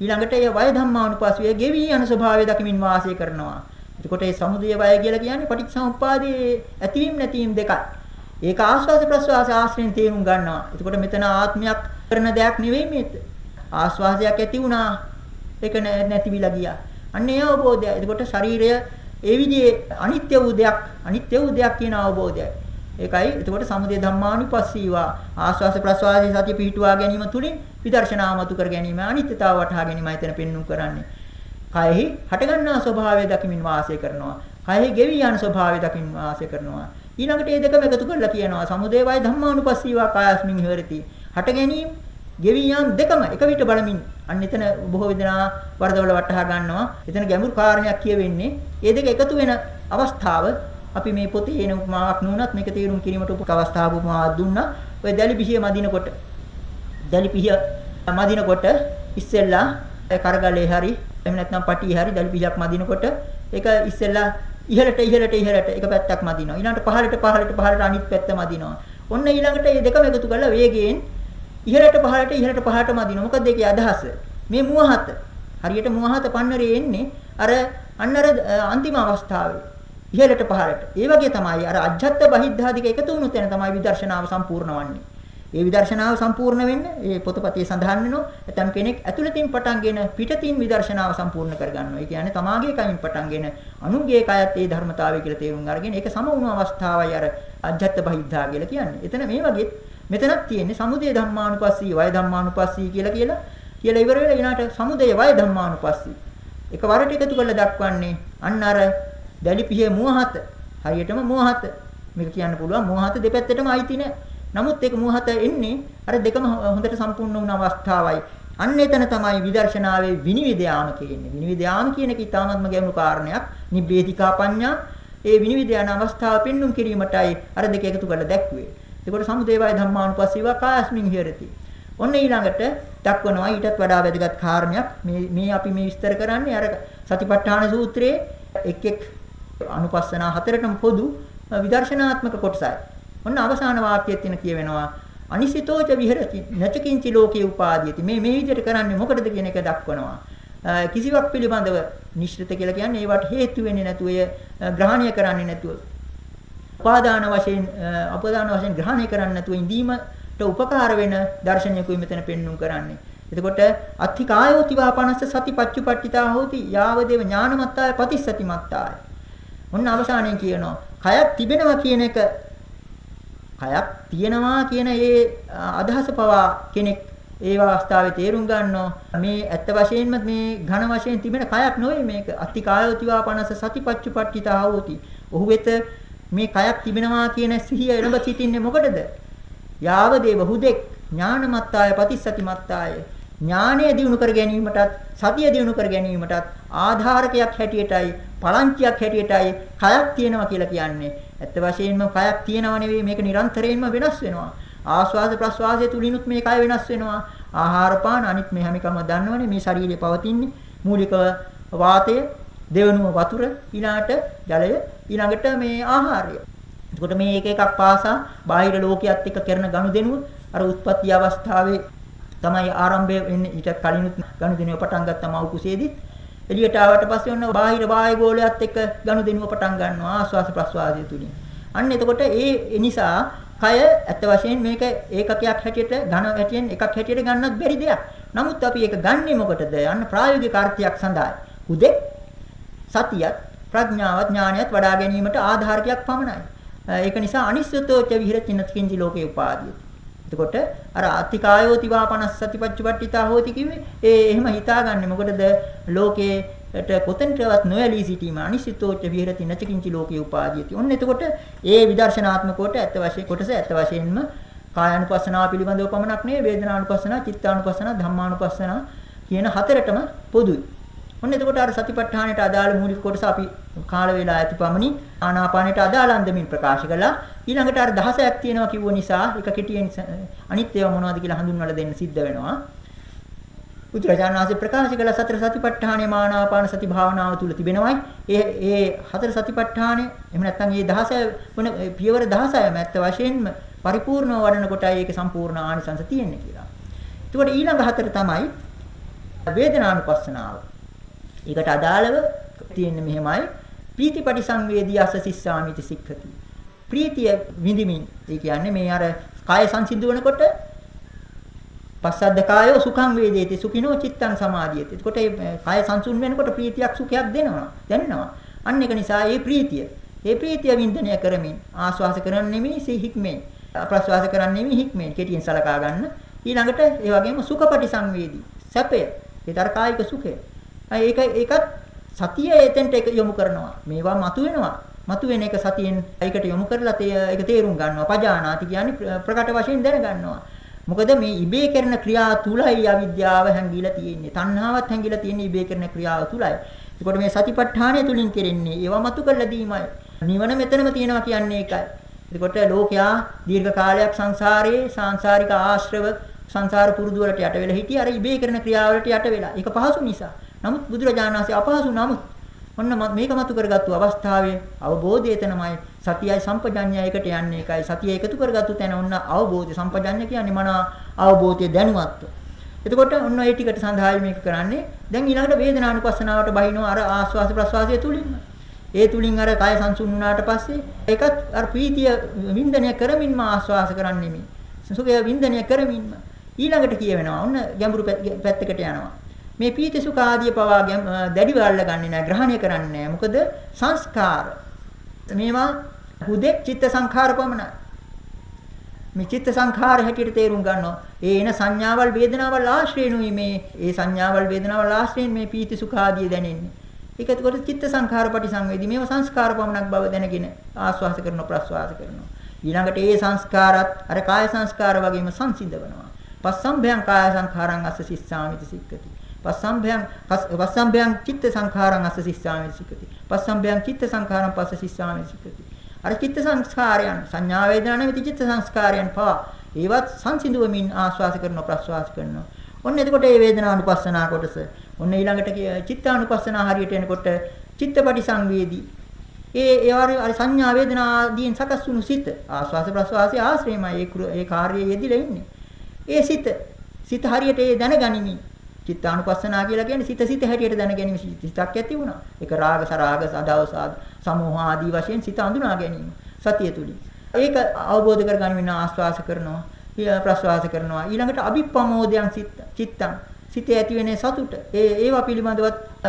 ඊළඟට ඒ වය ධම්මානුපස්සීවේ ගෙවි යන ස්වභාවය දකිමින් වාසය කරනවා. එතකොට මේ සමුදය වය කියලා කියන්නේ පටිච්චසමුප්පාදයේ ඇතිවීම නැතිවීම දෙකයි. ඒක ආස්වාද ප්‍රසවාස ආශ්‍රයෙන් තේරුම් ගන්නවා. එතකොට මෙතන ආත්මයක් කරන දෙයක් නෙවෙයි මේක. ආස්වාදයක් ඇති වුණා. ඒක නැතිවිලා ගියා. අන්න ඒ අවබෝධය. එතකොට ශරීරය ඒ විදිහේ අනිත්‍ය වූ දෙයක්, අනිත්‍ය වූ දෙයක් කියන අවබෝධයයි. ඒකයි එතකොට සමුදය ධම්මානුපස්සීවා ආස්වාස ප්‍රසවාසී සතිය පිහිටුවා ගැනීම තුලින් විදර්ශනා මතු කර ගැනීම අනිත්‍යතාව වටහා ගැනීම එතන පෙන්눔 කරන්නේ. කයෙහි හටගන්නා ස්වභාවය දකිමින් වාසය කරනවා. කයෙහි ගෙවි යන ස්වභාවය දකිමින් වාසය කරනවා. ඊළඟට මේ දෙකම එකතු කරලා කියනවා සමුදය වය ධම්මානුපස්සීවා කායස්මින් හේරති. හට ගැනීම ගෙවි යාම් දෙකම එක විට බලමින් අන්න එතන බොහෝ වේදනා වර්ධවල වටහා ගන්නවා. එතන ගැඹුරු කාරණයක් කියවෙන්නේ. මේ දෙක එකතු වෙන අවස්ථාව අපි මේ පොතේ එන උපමාවක් නුනත් මේක තේරුම් කිරීමට උපක අවස්ථාව උපමාවක් දුන්නා. ඔය දැලි පිහිය මදිනකොට දැලි පිහිය මදිනකොට ඉස්සෙල්ලා කරගලේ හරි එහෙම නැත්නම් පටියේ හරි දැලි පිහියක් මදිනකොට ඒක ඉස්සෙල්ලා ඉහළට ඉහළට ඉහළට එක පැත්තක් මදිනවා. ඊළඟට පහළට පහළට පහළට අනිත් පැත්ත මදිනවා. ඔන්න ඊළඟට මේ දෙකම එකතු කරලා වේගයෙන් ඉහළට පහළට ඉහළට පහළට මදිනවා. මොකද ඒකේ අදහස? මේ මුවහත හරියට මුවහත පන්නරේ එන්නේ අර අන්න අර අන්තිම අවස්ථාවේ ඉහළට පහළට. ඒ වගේ තමයි අර අජ්ජත් බහිද්ධාදික එකතු වුණු තැන තමයි විදර්ශනාව සම්පූර්ණ වන්නේ. ඒ විදර්ශනාව සම්පූර්ණ වෙන්න ඒ පොතපතේ සඳහන් වෙනවා. ඇතම් කෙනෙක් ඇතුළතින් පටන්ගෙන පිටතින් විදර්ශනාව සම්පූර්ණ කරගන්නවා. ඒ කියන්නේ තමාගේ කයින් පටන්ගෙන අනුන්ගේ කයත් ඒ ධර්මතාවය කියලා තේරුම් අරගෙන ඒක සම වුණු අවස්ථාවයි අර අජ්ජත් බහිද්ධා කියලා කියන්නේ. එතන මේ වගේ මෙතනක් තියෙන්නේ සමුදය ධම්මානුපස්සී වය ධම්මානුපස්සී කියලා කියලා කියලා ඉවර වෙලා ඊනාට සමුදය වය ධම්මානුපස්සී. එකවරට එකතු කරලා දක්වන්නේ අන්න අර දැලිපිහේ මුවහත හරියටම මුවහත මේක කියන්න පුළුවන් මුවහත දෙපැත්තටම අයිති නෑ නමුත් ඒක මුවහත එන්නේ අර දෙකම හොඳට සම්පූර්ණ වුණ අවස්ථාවයි. අන්න එතන තමයි විදර්ශනාවේ විනිවිද යාම කියන්නේ. විනිවිද යාම කියන එක ඊටාත්ම ගැඹුරු කාරණයක්. නිබ්බේධිකා පඤ්ඤා ඒ විනිවිද යන අවස්ථාව පෙන්눔 කිරීමටයි අර දෙක එකතු කරලා දැක්ුවේ. ඒකට සමුදේවය ධම්මානුපස්සීව කායස්මින් හිරති. ඔන්න ඊළඟට දක්වනවා ඊටත් වඩා වැදගත් කාරණයක් මේ මේ අපි මේ විස්තර කරන්නේ අර සතිපට්ඨාන සූත්‍රයේ එක් එක් අනුපස්සනා හතරටම පොදු විදර්ශනාත්මක කොටසයි. ඔන්න අවසාන වාක්‍යයේ තියෙන කියවෙනවා අනිසිතෝච විහෙරති නචකින්චි ලෝකේ උපාදීයති මේ මේ විදිහට කරන්නේ මොකටද කියන එක දක්වනවා කිසිවක් පිළිබඳව නිශ්චිත කියලා කියන්නේ ඒවට හේතු වෙන්නේ නැතුව එය ග්‍රහණය කරන්නේ නැතුව උපාදාන වශයෙන් අපදාන වශයෙන් ග්‍රහණය කරන්නේ නැතුව ඉඳීමට උපකාර වෙන දර්ශනයකුයි මෙතන පෙන්눔 කරන්නේ. එතකොට අත්ථිකායෝතිවා පනස්ස සතිපච්චුපට්ඨිතා හෝති යාවදේව ඥානමත්තාය පතිස්සතිමත්තාය ඔන්න අවසානයේ කියනවා කයක් තිබෙනවා කියන එක කයක් තියෙනවා කියන ඒ අදහස පවා කෙනෙක් ඒ අවස්ථාවේ තේරුම් ගන්නවා මේ ඇත්ත වශයෙන්ම මේ ඝන වශයෙන් තිබෙන කයක් නෙවෙයි මේක. අත්තිකායෝතිවා පනස සතිපච්චුපට්ඨිතා හෝති. ඔහු වෙත මේ කයක් තිබෙනවා කියන සිහිය එළඹ සිටින්නේ මොකටද? යාව දේව හුදෙක් ඥානමත්තාය පතිස්සතිමත්තාය ඥානය දිනු කර ගැනීමටත් සතිය දිනු කර ගැනීමටත් ආධාරකයක් හැටියටයි පලංචියක් හැටියටයි කයක් තියෙනවා කියලා කියන්නේ. ඇත්ත වශයෙන්ම කයක් තියෙනව නෙවෙයි මේක නිරන්තරයෙන්ම වෙනස් වෙනවා. ආස්වාද ප්‍රස්වාසයේ තුලිනුත් මේ කය වෙනස් වෙනවා. ආහාර පාන අනිත් මේ හැම එකම දන්නවනේ මේ ශරීරයේ පවතින්නේ මූලික වාතය දෙවනුව වතුර ඊළාට ජලය ඊළඟට මේ ආහාරය. එතකොට මේ එක එකක් පාසා බාහිර ලෝකයක් එක්ක කරන ගනුදෙනුව අර උත්පත්ති අවස්ථාවේ තමයි ආරම්භය වෙන්නේ ඊට කලිනුත් ගනුදෙනුව පටන් ගත්තා මව් කුසේදී එළියට ආවට පස්සේ ඔන්න බාහිර වායු ගෝලයක් එක්ක ගනුදෙනුව පටන් ගන්නවා ආස්වාස ප්‍රස්වාසය තුලින්. අන්න එතකොට ඒ නිසා කය ඇත්ත වශයෙන් මේක ඒකකයක් හැටියට ඝන හැටියෙන් එකක් හැටියට ගන්නත් බැරි දෙයක්. නමුත් අපි ඒක ගන්නෙ මොකටද? අන්න ප්‍රායෝගික අර්ථයක් සඳහායි. උදේ සතියත් ප්‍රඥාවත් ඥානයත් වඩා ගැනීමට ආධාරකයක් පමණයි. ඒක නිසා අනිස්සතෝච විහෙරචින කිංජි ලෝකේ උපාදීය. එතකොට අර අතිකායෝ තිවා 50 සතිපට්ඨිපට්ඨිතා හෝති කිව්වේ ඒ එහෙම හිතාගන්නේ මොකටද ලෝකේට කොතෙන්ටවත් නොඇලී සිටීම අනිසිතෝච්ච විහෙරති නචකින්චි ලෝකේ උපාදීයති. ඔන්න එතකොට ඒ විදර්ශනාත්මකවට ඇත්ත වශයෙන් කොටස ඇත්ත වශයෙන්ම කායानुපස්සනාව පිළිබඳව පමණක් නෙවෙයි වේදනානුපස්සනාව, චිත්තානුපස්සනාව, ධම්මානුපස්සනාව කියන හතරටම පොදුයි. ඔන්න එතකොට අර සතිපට්ඨානයට අදාළ මූලික කොටස අපි කාල වේලා ඇති පමණින් ආනාපානයට අදාළ අන්දමින් ප්‍රකාශ කළා. ඊළඟට අර දහසක් තියෙනවා කිව්ව නිසා එක කෙටියෙන් අනිත් ඒවා මොනවද කියලා හඳුන්වලා දෙන්න සිද්ධ වෙනවා. බුදුරජාණන් වහන්සේ ප්‍රකාශ කළ සතර සතිපට්ඨානේ මානාපාන සති භාවනාව තුල තිබෙනවයි. ඒ ඒ හතර සතිපට්ඨානේ එහෙම නැත්නම් මේ 16 වන පියවර 16ම ඇත්ත වශයෙන්ම පරිපූර්ණව වඩන කොටයි ඒක සම්පූර්ණ ආනිසංස තියෙන්නේ කියලා. එතකොට ඊළඟ හතර තමයි වේදනානුපස්සනාව. ඒකට අදාළව තියෙන්නේ මෙහෙමයි ප්‍රීතිපටි සංවේදී අස සිස්සාමිති සික්ඛති. ප්‍රීතිය විඳිමින් ඒ කියන්නේ මේ අර කාය සංසිඳු වෙනකොට පස්සද්ද කායෝ සුඛං වේදේති සුඛිනෝ චිත්තං සමාධියති. එතකොට මේ කාය සංසුන් වෙනකොට ප්‍රීතියක් සුඛයක් දෙනවා. දැනෙනවා. අන්න ඒක නිසා මේ ප්‍රීතිය. මේ ප්‍රීතිය වින්දනය කරමින් ආස්වාස කරන්නේ නෙමෙයි සිහික්මෙන්. ප්‍රස්වාස කරන්නේ නෙමෙයි හික්මෙන්. කෙටියෙන් සලකා ගන්න. ඊළඟට ඒ වගේම සුඛපටි සංවේදී. සැපය. ඒතර කායික සුඛය. ඒක ඒකත් සතිය එතෙන්ට යොමු කරනවා. මේවා මතුවෙනවා. මතුවෙන එක සතියෙන් ඒකට යොමු කරලා ඒක තේරුම් ගන්නවා. පජානාති කියන්නේ ප්‍රකට වශයෙන් දැනගන්නවා. මොකද මේ ඉබේ කරන ක්‍රියාව තුලයි අවිද්‍යාව හැංගිලා තියෙන්නේ. තණ්හාවත් හැංගිලා තියෙන්නේ ඉබේ කරන ක්‍රියාව තුලයි. ඒකට මේ සතිපට්ඨානය තුලින් කෙරෙන්නේ ඒවා මතු කරලා දීමයි. නිවන මෙතනම තියෙනවා කියන්නේ ඒකයි. එතකොට ලෝකයා දීර්ඝ කාලයක් සංසාරයේ සාංශාරික ආශ්‍රව සංසාර පුරුදු වලට යට වෙලා හිටිය අර ඉබේ කරන ක්‍රියාවලට යට වෙලා. ඒක පහසු නිසා. නමුත් බුදුරජාණන් වහන්සේ අපහසු නමුත් ඔන්න මේක මතු කරගත්තු අවස්ථාවේ අවබෝධය එතනමයි සතියයි සම්පජඤ්ඤය එකට යන්නේ ඒකයි සතිය එකතු කරගත්තු තැන ඔන්න අවබෝධය සම්පජඤ්ඤ කියන්නේ මන අවබෝධය දැනුවත්ව. එතකොට ඔන්න ඒ ටිකට සඳහායි මේක කරන්නේ. දැන් ඊළඟට වේදනානුපස්සනාවට බහිනවා අර ආස්වාස ප්‍රස්වාසය තුලින්ම. ඒ තුලින් අර කය සංසුන් වුණාට පස්සේ ඒකත් අර ප්‍රීතිය වින්දනය කරමින්ම ආස්වාස කරන්නේ මේ සුඛය වින්දනය කරමින්ම. ඊළඟට කියවෙනවා ඔන්න ගැඹුරු පැත්තකට යනවා. මේ පීති සුඛ ආදී පවා දැඩිව අල්ලගන්නේ නැහැ ග්‍රහණය කරන්නේ නැහැ මොකද සංස්කාර. මේවා හුදෙක් චිත්ත සංඛාර පමණයි. මේ චිත්ත සංඛාර හැටියට තේරුම් ගන්නවා. ඒ එන සංඥාවල් වේදනාවල් ආශ්‍රේණුයි මේ ඒ සංඥාවල් වේදනාවල් ආශ්‍රේණ මේ පීති සුඛ ආදී දැනෙන්නේ. ඒක එතකොට චිත්ත සංඛාර පරිසංවේදී මේවා සංස්කාර පමණක් බව දැනගෙන ආස්වාස කරන ප්‍රස්වාස කරනවා. ඊළඟට ඒ සංස්කාරات අර කාය සංස්කාර වගේම සංසිඳවනවා. පස්සම්භයං කාය සංඛාරං අස්ස සිස්සාමිති සික්කති. පස්සම්භයං පස්සම්භයං චිත්ත සංඛාරං අස්ස සිස්සාමි සිකති. පස්සම්භයං චිත්ත සංඛාරං පස්ස සිස්සාමි සිකති. අර චිත්ත සංස්කාරයන් සංඥා වේදනා නැමැති චිත්ත සංස්කාරයන් පවා ඒවත් සංසිඳුවමින් ආස්වාස කරනවා ප්‍රස්වාස කරනවා. ඔන්න එතකොට මේ වේදනානුපස්සනා කොටස. ඔන්න ඊළඟට චිත්තානුපස්සනා හරියට එනකොට චිත්තපටි සංවේදී. ඒ ඒ අර සංඥා වේදනා ආදීන් සකස් වුණු සිත ආස්වාස ප්‍රස්වාසයේ ආශ්‍රයමයි ඒ ඒ කාර්යයේ යෙදිලා ඉන්නේ. ඒ සිත සිත හරියට ඒ දැනගනිමින් චිත්තානුපස්සනා කියලා කියන්නේ සිත සිත හැටියට දැන ගැනීම සිතක් ඇති වුණා. ඒක රාග සරාග සදව සමෝහ ආදී වශයෙන් සිත අඳුනා ගැනීම සතිය තුලින්. ඒක අවබෝධ කරගන්න ආස්වාස කරනවා, ප්‍රස්වාස කරනවා. ඊළඟට අභිප්‍රමෝදයන් චිත්තං සිතේ ඇති වෙන සතුට. ඒ ඒවා පිළිබඳව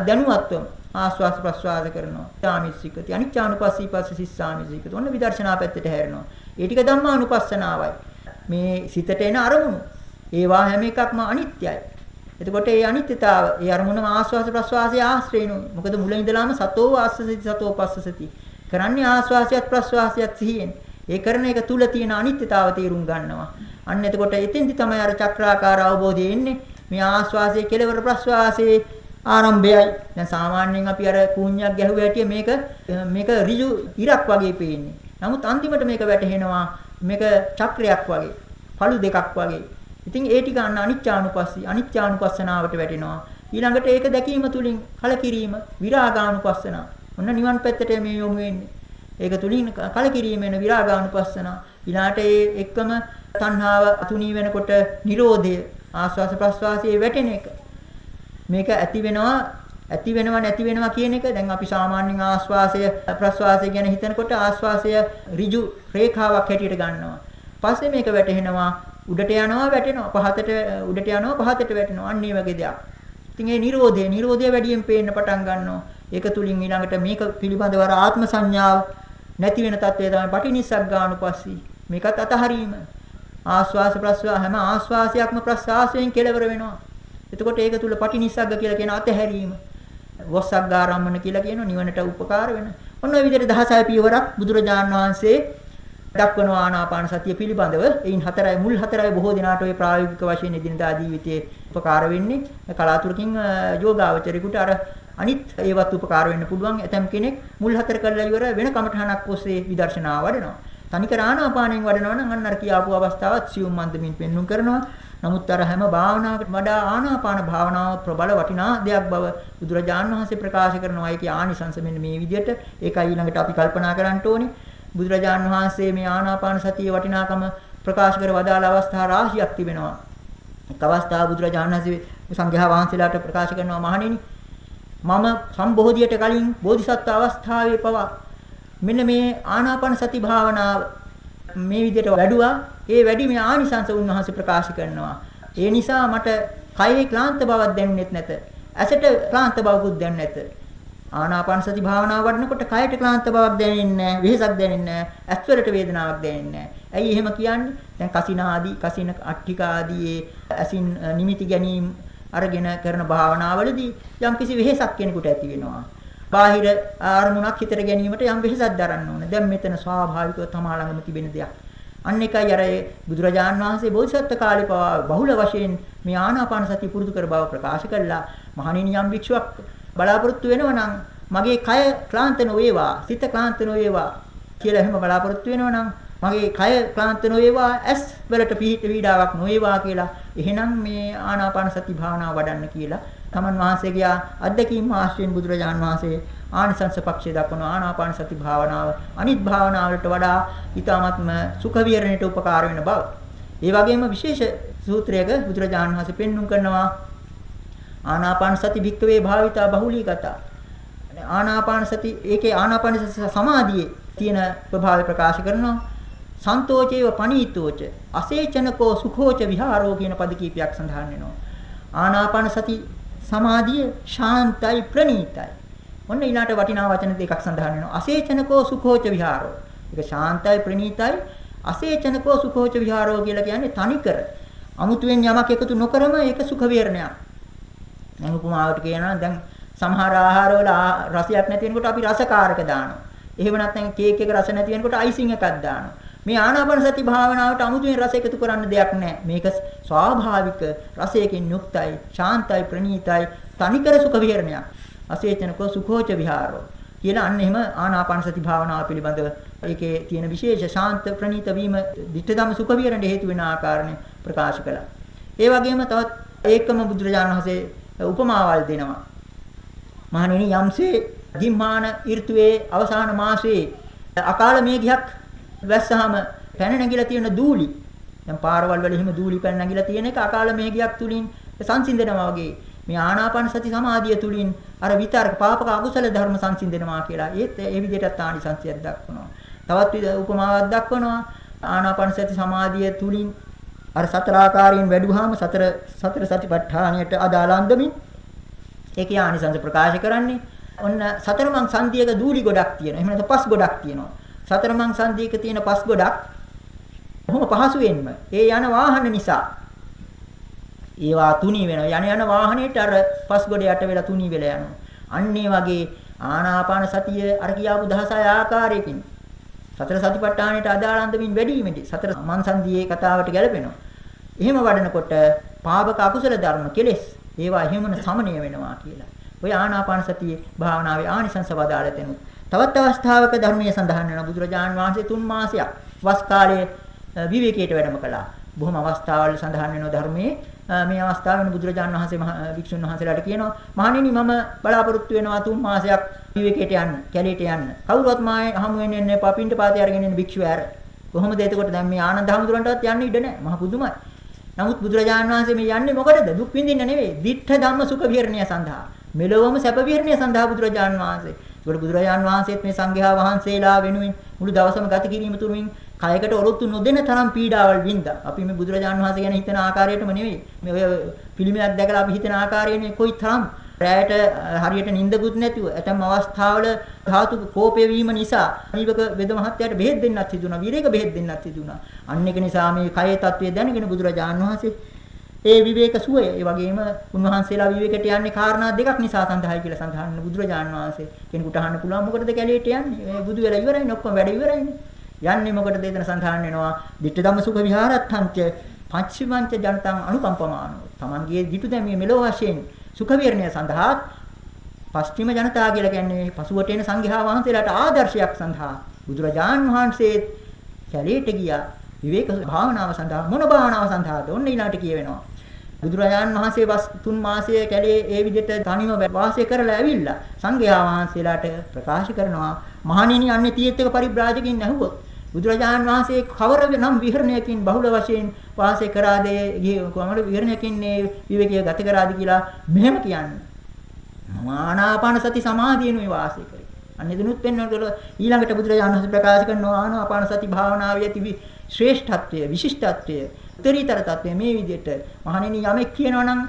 දැනුවත්වම ආස්වාස ප්‍රස්වාස කරනවා. තාමිසිකති අනිච්චානුපස්සී පස්ස සිස්සාමිසිකති. ඔන්න විදර්ශනා පැත්තට හැරෙනවා. ඒ ටික ධම්මානුපස්සනාවයි. මේ සිතට එන අරමුණු. ඒවා හැම එකක්ම අනිත්‍යයි. එතකොට ඒ අනිත්‍යතාව, ඒ අරමුණම ආස්වාස ප්‍රස්වාසයේ ආශ්‍රේණුයි. මොකද මුල ඉඳලාම සතෝ ආස්සසති සතෝ පස්සසති. කරන්නේ ආස්වාසයත් ප්‍රස්වාසයත් සිහියෙන්. ඒ කරන එක තුල තියෙන අනිත්‍යතාව තේරුම් ගන්නවා. අන්න එතකොට එතෙන්දි තමයි අර චක්‍රාකාර අවබෝධය එන්නේ. මේ ආස්වාසයේ කෙලවර ප්‍රස්වාසයේ ආරම්භයයි. දැන් සාමාන්‍යයෙන් අපි අර කූඤ්ඤයක් ගැහුව හැටිය මේක මේක ඍජු ඉරක් වගේ පේන්නේ. නමුත් අන්තිමට මේක වැටහෙනවා මේක චක්‍රයක් වගේ. පළු දෙකක් වගේ. ඉතින් ඒ ටික අන්න අනිච්චානුපස්සී අනිච්චානුපස්සනාවට වැටෙනවා. ඊළඟට ඒක දැකීම තුලින් කලකිරීම විරාගානුපස්සනා. ඔන්න නිවන් පැත්තට මේ යොමු වෙන්නේ. ඒක තුලින් කලකිරීම වෙන විරාගානුපස්සනා. ඊළාට ඒ එක්කම තණ්හාව තුනී වෙනකොට Nirodha ආස්වාස ප්‍රස්වාසයේ වැටෙන එක. මේක ඇති වෙනවා ඇති වෙනවා නැති වෙනවා කියන එක දැන් අපි සාමාන්‍යයෙන් ආස්වාසය ප්‍රස්වාසය ගැන හිතනකොට ආස්වාසය ඍජු රේඛාවක් හැටියට ගන්නවා. පස්සේ මේක වැටෙනවා උඩට යනවා වැටෙනවා පහතට උඩට යනවා පහතට වැටෙනවා අන්න ඒ වගේ දෙයක්. ඉතින් ඒ Nirodhe Nirodhe වැඩියෙන් පේන්න පටන් ගන්නවා. ඒක තුලින් ඊළඟට මේක පිළිබඳව ආත්ම සංඥාව නැති වෙන තත්ත්වය තමයි පටිනිස්සග්ගානුපස්සී. මේකත් අතහරීම. ආස්වාස ප්‍රස්වාස හැම ආස්වාසයක්ම ප්‍රස්වාසයෙන් කෙලවර වෙනවා. එතකොට ඒක තුල පටිනිස්සග්ග කියලා කියන අතහැරීම. වස්සග්ගාරම්මන කියලා කියන නිවනට උපකාර වෙන. ඔන්න ඔය විදිහට 16 පියවරක් බුදුරජාණන් වහන්සේ දක්වන ආනාපාන සතිය පිළිබඳව එයින් හතරයි මුල් හතරයි බොහෝ දිනාට ඔය ප්‍රායෝගික වශයෙන් එදිනදා ජීවිතයේ උපකාර වෙන්නේ. කලාතුරකින් යෝගාවචරිකුට අර අනිත් ඒවත් උපකාර වෙන්න පුළුවන්. ඇතම් කෙනෙක් මුල් හතර කරලා ඉවර වෙන කමඨහනක් ඔස්සේ විදර්ශනා වඩනවා. තනිකර ආනාපානයෙන් වඩනවා නම් අන්න අර කියාපු අවස්ථාවත් සියුම් මන්දමින් පෙන්눔 කරනවා. නමුත් අර හැම භාවනාවකට වඩා ආනාපාන භාවනාව ප්‍රබල වටිනා දෙයක් බව බුදුරජාණන් වහන්සේ ප්‍රකාශ කරනවා. ඒකේ ආනිසංස මෙන්න මේ විදිහට ඒකයි ඊළඟට අපි කල්පනා කරන්න ඕනේ. බුදුරජාණන් වහන්සේ මේ ආනාපාන සතියේ වටිනාකම ප්‍රකාශ කර වදාළ අවස්ථා රාශියක් තිබෙනවා. එක් අවස්ථාව බුදුරජාණන් වහන්සේ සංඝයා වහන්සේලාට ප්‍රකාශ කරනවා මහණෙනි මම සම්බෝධියට කලින් බෝධිසත්ව අවස්ථාවේ පවා මෙන්න මේ ආනාපාන සති භාවනාව මේ විදිහට වැඩුවා. ඒ වැඩිමේ ආනිසංස උන්වහන්සේ ප්‍රකාශ කරනවා. ඒ නිසා මට කයේ ක්ලාන්ත බවක් දැනෙන්නේ නැත. ඇසට ක්ලාන්ත බවකුත් දැනෙන්නේ නැත. ආනාපාන සති භාවනාව වඩනකොට කයට ක්ලාන්ත බවක් දැනෙන්නේ නැහැ, වෙහසක් දැනෙන්නේ නැහැ, ඇස්වලට වේදනාවක් දැනෙන්නේ නැහැ. ඇයි එහෙම කියන්නේ? දැන් කසින ආදී, කසින අට්ටික ආදී ඇසින් නිමිති ගැනීම අරගෙන කරන භාවනාවලදී යම්කිසි වෙහසක් කෙනෙකුට ඇති වෙනවා. බාහිර අරමුණක් හිතට ගැනීමට යම් වෙහසක් දරන්න ඕන. දැන් මෙතන ස්වාභාවිකව තමා ළඟම තිබෙන දෙයක්. අන්න එකයි අර බුදුරජාන් වහන්සේ බෝධිසත්ව කාලේ පවා බහුල වශයෙන් මේ ආනාපාන සතිය පුරුදු කර බව ප්‍රකාශ කළා. මහණෙනි යම් භික්ෂුවක් බලාපොරොත්තු වෙනවා නම් මගේ කය ක්ලාන්ත නොවේවා, සිත ක්ලාන්ත නොවේවා කියලා එහෙම බලාපොරොත්තු වෙනවා නම් මගේ කය ක්ලාන්ත නොවේවා, ඇස් වලට පිහිට පීඩාවක් නොවේවා කියලා එහෙනම් මේ ආනාපාන සති භාවනාව වඩන්න කියලා තමන් වහන්සේගේ අධ්‍යක්ීම් ආශ්‍රයෙන් බුදුරජාන් වහන්සේ ආනිසංස පක්ෂය දක්වන ආනාපාන සති භාවනාව අනිත් භාවනාවලට වඩා ඊටාත්ම සුඛ විහරණයට උපකාර වෙන බව. ඒ වගේම විශේෂ සූත්‍රයක බුදුරජාන් වහන්සේ පෙන්눔 කරනවා ආනාපාන සති භික්කවේ භාවිතා බහුලීගත. ආනාපාන සති ඒකේ ආනාපාන සති සමාධියේ තියෙන ප්‍රභාවය ප්‍රකාශ කරනවා. සන්තෝචේව පනීතෝච අසේචනකෝ සුඛෝච විහාරෝ කියන පද කීපයක් සඳහන් වෙනවා. ආනාපාන සති සමාධිය ශාන්තයි ප්‍රණීතයි. ඔන්න ඊළාට වටිනා වචන දෙකක් සඳහන් වෙනවා. අසේචනකෝ සුඛෝච විහාරෝ. ඒක ශාන්තයි ප්‍රණීතයි. අසේචනකෝ සුඛෝච විහාරෝ කියලා කියන්නේ තනිකර. අමුතුවෙන් යමක් එකතු නොකරම ඒක සුඛ විහරණයක්. දැන් උපමාවට කියනවා දැන් සමහර ආහාරවල රසයක් නැති වෙනකොට අපි රසකාරක දානවා. එහෙම නැත්නම් කේක් එක රස නැති වෙනකොට අයිසිං එකක් දානවා. මේ ආනාපාන සති භාවනාවට අමුතුවෙන් රස එකතු කරන්න දෙයක් නැහැ. මේක ස්වාභාවික රසයකින් යුක්තයි, ශාන්තයි, ප්‍රණීතයි, තනිකර සුඛ විහරණයක්. අසේචනකෝ සුඛෝච විහාරෝ කියලා අන්න එහෙම ආනාපාන සති භාවනාව පිළිබඳව ඒකේ තියෙන විශේෂ ශාන්ත ප්‍රණීත වීම ditthadam සුඛ විහරණයට හේතු වෙන ආකාරණය ප්‍රකාශ කළා. ඒ වගේම තවත් ඒකම බුදුරජාණන් වහන්සේ උපමාවල් දෙනවා. මහණෙනි යම්සේ ගිම්මාන ඍතුවේ අවසාන මාසයේ අකාල මේඝයක් වැස්සහම පැන නැගිලා තියෙන දූලි දැන් පාරවල් වල එහෙම දූලි පැන නැගිලා තියෙන එක අකාල මේඝයක් තුලින් සංසිඳනවා වගේ. මේ ආනාපාන සති සමාධිය තුලින් අර විතර්ක පාපක අකුසල ධර්ම සංසිඳනවා කියලා. ඒත් ඒ විදිහටත් ආනිසංසයක් දක්වනවා. තවත් උපමාවක් දක්වනවා. ආනාපාන සති සමාධිය තුලින් අර සතර ආකාරයෙන් වැඩුවාම සතර සතර සතිපට්ඨානයට අදාළ අන්දමින් ඒකේ ආනිසංස ප්‍රකාශ කරන්නේ. ඔන්න සතර මං සංධියක දූලි ගොඩක් තියෙනවා. එහෙම නැත්නම් පස් ගොඩක් තියෙනවා. සතර මං සංදීක තියෙන පස් ගොඩක් බොහොම පහසුවෙන්ම ඒ යන වාහන නිසා. ඒවා තුනී වෙනවා. යන යන වාහනේට අර පස් ගොඩ යට වෙලා තුනී වෙලා යනවා. අන්න ඒ වගේ ආනාපාන සතිය අර කියාපු 16 ආකාරයකින් සතර සතිපට්ඨානයට අදාළ අන්දමින් වැඩිමෙදි සතර මං සංදීයේ කතාවට ගැලපෙනවා එහෙම වඩනකොට පාපක අකුසල ධර්ම කෙලෙස්. ඒවා එහෙමන සමනය වෙනවා කියලා. ඔය ආනාපාන සතියේ භාවනාවේ ආනිසංස වදාළ තැනුත් තවත් අවස්ථාවක ධර්මයේ සඳහන් වෙන බුදුරජාන් වහන්සේ තුන් මාසයක් වස් කාලයේ විවේකයට වැඩම කළා. බොහොම අවස්ථාවල් සඳහන් වෙනවා ධර්මයේ. මේ අවස්ථාවෙන් බුදුරජාණන් වහන්සේ වික්ෂුන් වහන්සේලාට කියනවා මහණෙනි මම බලාපොරොත්තු වෙනවා තුන් මාසයක් විවේකයට යන්න කැලේට යන්න. කවුරුවත් මායි හමු වෙන්නේ නැහැ පපින්ට පාතේ අරගෙන ඉන්න භික්ෂුව ඇර. කොහොමද එතකොට දැන් මේ ආනන්ද හැමදුරන්ටවත් යන්න ඉඩ නැහැ. මහ පුදුමයි නමුත් බුදුරජාණන් වහන්සේ මේ යන්නේ මොකටද දුක් විඳින්න නෙවෙයි ditta ධම්ම සුඛ විහරණය සඳහා මෙලොවම සැප විහරණය සඳහා බුදුරජාණන් වහන්සේ ඒකට බුදුරජාණන් වහන්සේත් මේ සංඝයා වහන්සේලා වෙනුවෙන් මුළු දවසම ගත කිරීම තුලින් කයකට ඔරොත්තු නොදෙන තරම් පීඩාවල් වින්දා. අපි මේ බුදුරජාණන් වහන්සේ ගැන හිතන ආකාරයටම නෙවෙයි. මේ ඔය පිළිමයක් දැකලා අපි හිතන ආකාරයනේ කොයි තරම් රැයට හරියට නිින්දකුත් නැතිව ඇතම් අවස්ථාවල ධාතු කෝපය වීම නිසා දීපක වෙද මහත්තයාට බෙහෙත් දෙන්නත් සිදුණා. වීරේක බෙහෙත් දෙන්නත් සිදුණා. අන්න ඒක නිසා මේ කයේ தત્ත්වය දැනගෙන බුදුරජාණන් වහන්සේ ඒ විවේක සුවය ඒ වගේම උන්වහන්සේලා විවේකයට යන්නේ කාරණා දෙකක් නිසා සඳහායි කියලා සඳහන් වෙන බුදුරජාණන් වහන්සේ කෙනෙකුට අහන්න පුළුවන් මොකටද කැලේට යන්නේ? මේ බුදු වෙලා ඉවරයිනේ ඔක්කොම වැඩ ඉවරයිනේ. යන්නේ මොකටද එතන සඳහන් වෙනවා ditta ධම්ම සුඛ විහාරත්තංච පච්චිමංච ජනතං අනුකම්පමානෝ තමන්ගේ ditu දැමීමේ මෙලෝ වශයෙන් සුඛ විහරණය සඳහා පස්චිම ජනතාව කියලා කියන්නේ පසුවට එන සංඝයා වහන්සේලාට ආදර්ශයක් සඳහා බුදුරජාන් වහන්සේ කැලේට ගියා. විවේක භාවනාව සඳහා මොන භාවනාව සඳහාද? ඔන්න ඊළාට කියවෙනවා. බුදුරජාන් වහන්සේ වස් තුන් මාසයේ කැලේ ඒ විදිහට තනිව වාසය කරලා ඇවිල්ලා සංඝයා වහන්සේලාට ප්‍රකාශ කරනවා මහණෙනි අන්නේ තියෙත් එක පරිබ්‍රාජකින් ඇහුවොත් බුදුරජාණන් වහන්සේ කවර නම් විහරණයකින් බහුල වශයෙන් වාසය කරාද කොමර විහරණයකින් විවේකයේ ගත කරාද කියලා මෙහෙම කියන්නේ. ආනාපාන සති සමාධියනුයි වාසය කරේ. අන්න එදිනුත් පෙන්වනකොට ඊළඟට බුදුරජාණන් වහන්සේ ප්‍රකාශ කරනවා ආනාපාන සති භාවනාවේ තිබි ශ්‍රේෂ්ඨත්වය විශිෂ්ටත්වය උත්තරීතර තත්වය මේ විදිහට මහණෙනි යමෙක් කියනවා නම්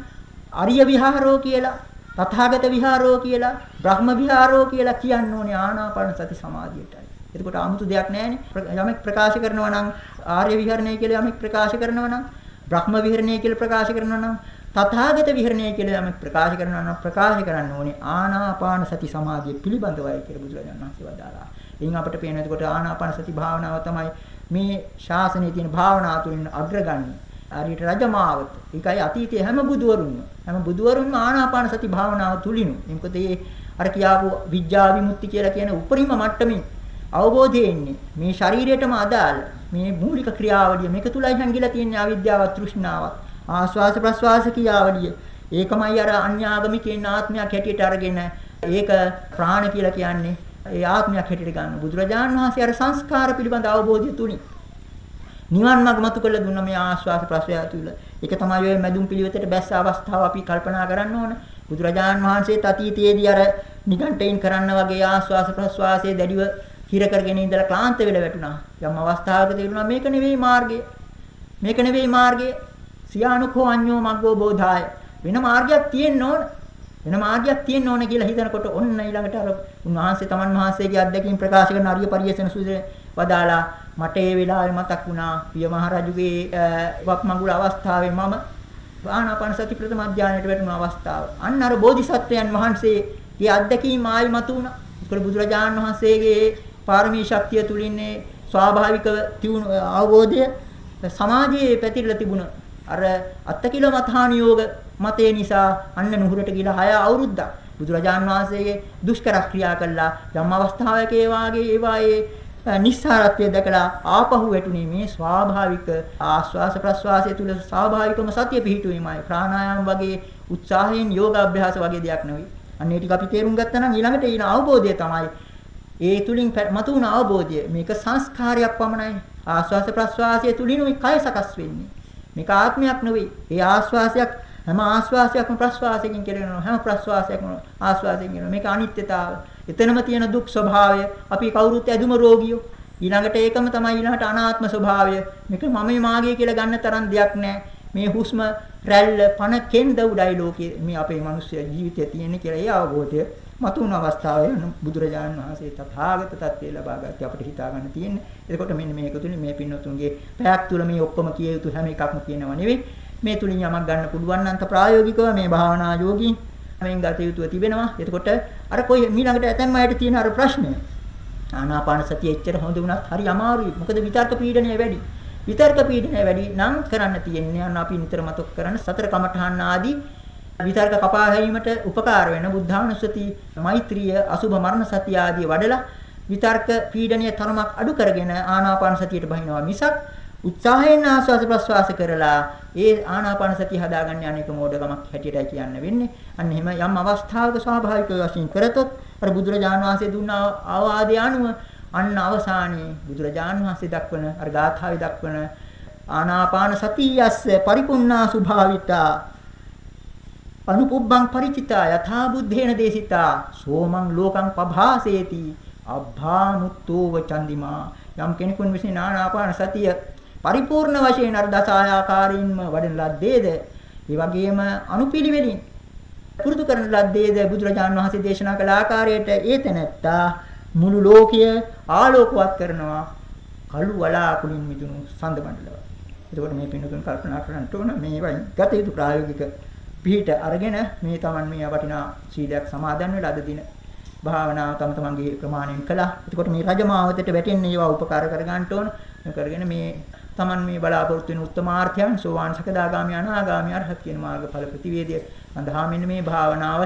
අරිය විහාරෝ කියලා තථාගත විහාරෝ කියලා බ්‍රහ්ම විහාරෝ කියලා කියන්න ඕනේ ආනාපාන සති සමාධියටයි එතකොට 아무තු දෙයක් නැහැනේ. යමෙක් ප්‍රකාශ කරනවා නම් ආර්ය විහරණය කියලා යමෙක් ප්‍රකාශ කරනවා නම් බ්‍රහ්ම විහරණය කියලා ප්‍රකාශ කරනවා නම් තථාගත විහරණය කියලා යමෙක් ප්‍රකාශ කරනවා නම් ප්‍රකාශ කරන්න ඕනේ ආනාපාන සති සමාධිය පිළිබඳවයි කියලා බුදුරජාණන් වහන්සේ වදාළා. එයින් අපිට පේන එතකොට ආනාපාන සති භාවනාව තමයි මේ ශාසනයේ තියෙන භාවනා තුලින් අග්‍රගන්නේ. හරියට රජමාවත. ඒකයි අතීතයේ හැම බුදුවරුන්ම හැම බුදුවරුන්ම ආනාපාන සති භාවනාව තුලිනු. මොකද ඒ අර කියාපු විඥා විමුක්ති කියලා කියන උපරිම මට්ටමින් අවබෝධය එන්නේ. මේ ශරීරයටම අදාළ මේ මූලික ක්‍රියාවලිය මේක තුලයි හැංගිලා තියෙන අවිද්‍යාවත් තෘෂ්ණාවත් ආස්වාස ප්‍රස්වාස ක්‍රියාවලිය. ඒකමයි අර අන්‍යාගමිකයන් ආත්මයක් හැටියට අරගෙන ඒක ප්‍රාණ කියලා කියන්නේ ඒ ආත්මයක් හැටියට ගන්න. බුදුරජාණන් වහන්සේ අර සංස්කාර පිළිබඳ අවබෝධය තුලින් නිවන් මාර්ග මතු කළ දුන්න මේ ආස්වාස ප්‍රස්වාස තුල. ඒක තමයි ඔය මැදුම් පිළිවෙතට බැස්ස අවස්ථාව අපි කල්පනා කරන්න ඕන. බුදුරජාණන් වහන්සේ තතීතයේදී අර නිගණ්ඨයෙන් කරන්න වගේ ආස්වාස ප්‍රස්වාසයේ දැඩිව හිර කරගෙන ඉඳලා ක්ලාන්ත වෙලා වැටුණා. යම් අවස්ථාවක තේරුණා මේක නෙවෙයි මාර්ගය. මේක නෙවෙයි මාර්ගය. සියානුකෝ අඤ්ඤෝ මග්ගෝ බෝධාය. වෙන මාර්ගයක් තියෙන්න ඕන. වෙන මාර්ගයක් තියෙන්න ඕන කියලා හිතනකොට ඔන්න ඊළඟට අර උන්වහන්සේ තමන් වහන්සේගේ අත්දැකීම් ප්‍රකාශ කරන ආර්ය පරියසන සූත්‍රය වදාලා මට ඒ වෙලාවේ මතක් වුණා පිය මහරජුගේ වක් මඟුල අවස්ථාවේ මම ආනාපාන සති ප්‍රථම අධ්‍යානයට වැටුණු අවස්ථාව. අන්න අර බෝධිසත්වයන් වහන්සේගේ අත්දැකීම් ආයි මතුණා. ඒකල බුදුරජාණන් වහන්සේගේ පාරමී ශක්තිය තුලින්නේ ස්වාභාවික තියුණු අවබෝධය සමාජයේ පැතිරලා තිබුණ අර අත්තකිල මතහානියෝග මතේ නිසා අන්න නුහුරට ගිහලා 6 අවුරුද්දක් බුදුරජාන් වහන්සේගේ දුෂ්කර ක්‍රියා කළා. යම් අවස්ථාවක ඒ වාගේ ඒවායේ නිස්සාරත්වය දැකලා ආපහු වැටුනේ මේ ස්වාභාවික ආස්වාස ප්‍රස්වාසය තුල ස්වාභාවිකම සතිය පිහිටුවීමයි. ප්‍රාණායාම වගේ උත්සාහයෙන් යෝගාභ්‍යාස වගේ දෙයක් නෙවෙයි. අන්න ඒ ටික අපි තේරුම් ගත්තා නම් ඊළඟට ඊන අවබෝධය තමයි ඒ තුලින් මතුවන අවබෝධය මේක සංස්කාරයක් පමණයි. ආස්වාස ප්‍රස්වාසය තුලිනුයි කය සකස් වෙන්නේ. මේක ආත්මයක් නෙවෙයි. ඒ ආස්වාසයක් හැම ආස්වාසයක්ම ප්‍රස්වාසයෙන් කෙරෙනවා. හැම ප්‍රස්වාසයක්ම ආස්වාසයෙන් කෙරෙනවා. මේක අනිත්‍යතාව. එතනම තියෙන දුක් ස්වභාවය අපි කවුරුත් ඇදුම රෝගියෝ. ඊළඟට ඒකම තමයි ඊළඟට අනාත්ම ස්වභාවය. මේක මමයි මාගේ කියලා ගන්න තරම් දෙයක් නැහැ. මේ හුස්ම රැල්ල පණ කෙන්ද උඩයි ලෝකයේ මේ අපේ මිනිස්සු ජීවිතය තියෙන කියලා ඒ අවබෝධය මතුවන අවස්ථාවේ බුදුරජාණන් වහන්සේ තථාගත තත්ත්වය ලබා ගන්න අපිට හිතා ගන්න තියෙන්නේ. එතකොට මෙන්න මේක තුලින් මේ පින්නතුන්ගේ පැයක් තුල මේ ඔක්කොම කිය යුතු හැම එකක්ම කියනව නෙවෙයි. මේ තුලින් යමක් ගන්න පුළුවන් නම් ප්‍රායෝගිකව මේ භාවනා යෝගීන් මෙන් ගත යුතුව තිබෙනවා. එතකොට අර කොයි ඊළඟට ඇතැම් අයට තියෙන අර ප්‍රශ්නය. ආනාපාන සතිය එච්චර හොඳ වුණත් හරි අමාරුයි. මොකද විතර්ක පීඩනය වැඩි. විතර්ක පීඩනය වැඩි නම් කරන්න තියෙන්නේ අන්න අපි නිතර මතක් කරන සතර කමඨහන් ආදී විතර්ක කපා හැරීමට උපකාර වෙන බුද්ධානුස්සති මෛත්‍රිය අසුභ මරණ සතිය ආදී වඩලා විතර්ක පීඩනීය තරමක් අඩු කරගෙන ආනාපාන සතියට බහිනවා මිසක් උත්සාහයෙන් ආස්වාස ප්‍රස්වාස කරලා ඒ ආනාපාන සතිය හදාගන්න අනේක මෝඩකමක් හැටියටයි කියන්න වෙන්නේ. අන්න එහෙම යම් අවස්ථාවක ස්වාභාවික වශයෙන් කරතොත් අර බුදුරජාණන් වහන්සේ දුන්න ආවාදය අනුව අන්න අවසානයේ බුදුරජාණන් වහන්සේ දක්වන අර ගාථාවේ දක්වන ආනාපාන සතියස්ස පරිපුන්නා සුභාවිතා අනුපුබ්බං ಪರಿචිතා යථා බුද්ධේන දේශිතා සෝමං ලෝකං පභාසේති අබ්භාමුත්තෝව චන්දිමා යම් කෙනෙකුන් විසින් ආනාපාන සතිය පරිපූර්ණ වශයෙන් අර දස ආකාරයින්ම වඩන ලද්දේද? ඒ වගේම අනුපිළිවෙලින් පුරුදු කරන ලද්දේද? බුදුරජාන් වහන්සේ දේශනා කළ ආකාරයට ඒ තැනැත්තා මුළු ලෝකය ආලෝකවත් කරනවා. කළු වලාකුලින් මිදුණු සඳ මණ්ඩලව. එතකොට මේ පින්නතුන් කල්පනා කරන්න ඕන මේ වයින් ගත යුතු ප්‍රායෝගික පිහිට අරගෙන මේ Taman මේ වටිනා සීලයක් සමාදන් වෙලා අද දින භාවනාව තම තමන්ගේ ප්‍රමාණයෙන් කළා. එතකොට මේ රජමාවතට වැටෙන්නේ ඒවා උපකාර කර ගන්න ඕන. කරගෙන මේ Taman මේ බලාපොරොත්තු වෙන උත්තමාර්ථයන් සෝවාන් සකදාගාමි අනාගාමි අරහත් කියන මාර්ගඵල ප්‍රතිවේදය සඳහා මෙන්න මේ භාවනාව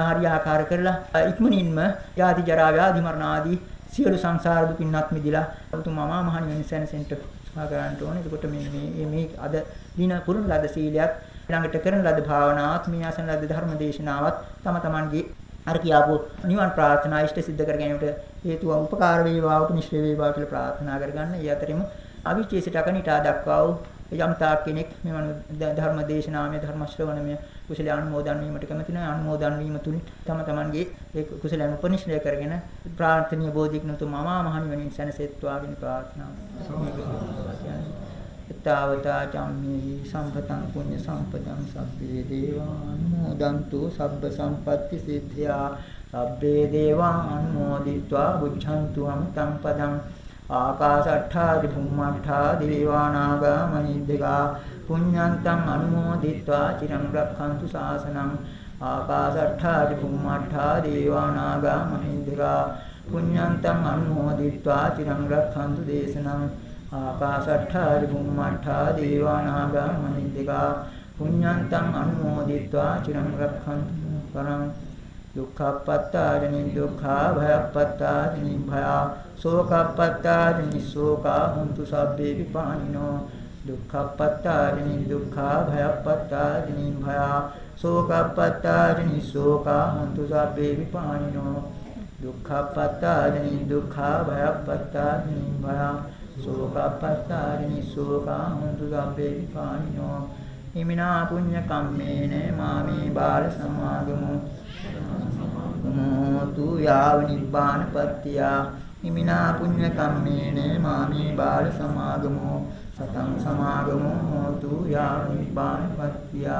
හරියාකාර කරලා ඉක්මනින්ම යාති ජරා ව්‍යාධි මරණ ආදී සියලු සංසාර දුකින්වත් මිදලා උතුම්මම මහණ වෙන සැනසෙන්ට සහා කරන්න ඕනේ. එතකොට මේ මේ මේ අද දින පුරුණ ලද සීලයක් ළඟට කරන ලද භාවනාවත් මේ ආසන ලද ධර්ම දේශනාවත් තම තමන්ගේ අර කියාපු නිවන් ප්‍රාර්ථනා ඉෂ්ට සිද්ධ කර ගැනීමට හේතුව උපකාර වේවා උපනිශ්‍රේ වේවා කියලා ප්‍රාර්ථනා කරගන්න. ඒ අතරින්ම අවිචේසිත අකනිටා දක්වා වූ යම් තාක් කෙනෙක් මෙවන් ධර්ම දේශනාමය ධර්ම ශ්‍රවණමය කුසල අනුමෝදන් වීමට කැමති නැහැ අනුමෝදන් වීම තුලින් තම තමන්ගේ ඒ කුසලයන් උපනිශ්‍රය කරගෙන ප්‍රාර්ථනීය බෝධිඥතුම මමා මහණිවනින් සැනසෙත්වා කියන ප්‍රාර්ථනාව. තාවතා චම්මේ සම්පතං පුඤ්ඤ සම්පතං සබ්බේ දේවානුමෝදන්තු සබ්බ සම්පatti සිද්ධා සබ්බේ දේවානුමෝදිत्वा බුද්ධන්තු අමතං පදං ආකාශට්ඨා දිභුම්මට්ඨා දිවානාග මහිද්దికා පුඤ්ඤන්තං අනුමෝදිत्वा චිරං රක්ඛන්තු ශාසනං ආකාශට්ඨා දිභුම්මට්ඨා දිවානාග මහිද්దికා පුඤ්ඤන්තං අනුමෝදිत्वा චිරං රක්ඛන්තු දේශනං ආකාශට්ඨා රිගුම්මට්ඨා දේවානාගා මහින්దికා පුඤ්ඤන්තං අනුමෝදිත්වා චිරං රක්ඛන්තු පරං දුක්ඛප්පත්තාරිනි දුක්ඛා භයප්පත්තාරිනි භයා ශෝකප්පත්තාරිනි ශෝකා හුන්තු සබ්බේ විපානිනෝ දුක්ඛප්පත්තාරිනි දුක්ඛා භයප්පත්තාරිනි භයා ශෝකප්පත්තාරිනි ශෝකා හුන්තු සබ්බේ විපානිනෝ දුක්ඛප්පත්තාරිනි දුක්ඛා භයප්පත්තාරිනි භයා සෝකප්පත්තාරිනි සෝකාහුන්තු සබ්බේ විපානිනෝ හිමිනා පුඤ්ඤ කම්මේන මාමේ බාල සමාගමු. නමෝතු යාව නිබ්බානපත්තිය හිමිනා පුඤ්ඤ කම්මේන මාමේ බාල සමාගමු. සතං සමාගමු හෝතු යාව නිබ්බානපත්තිය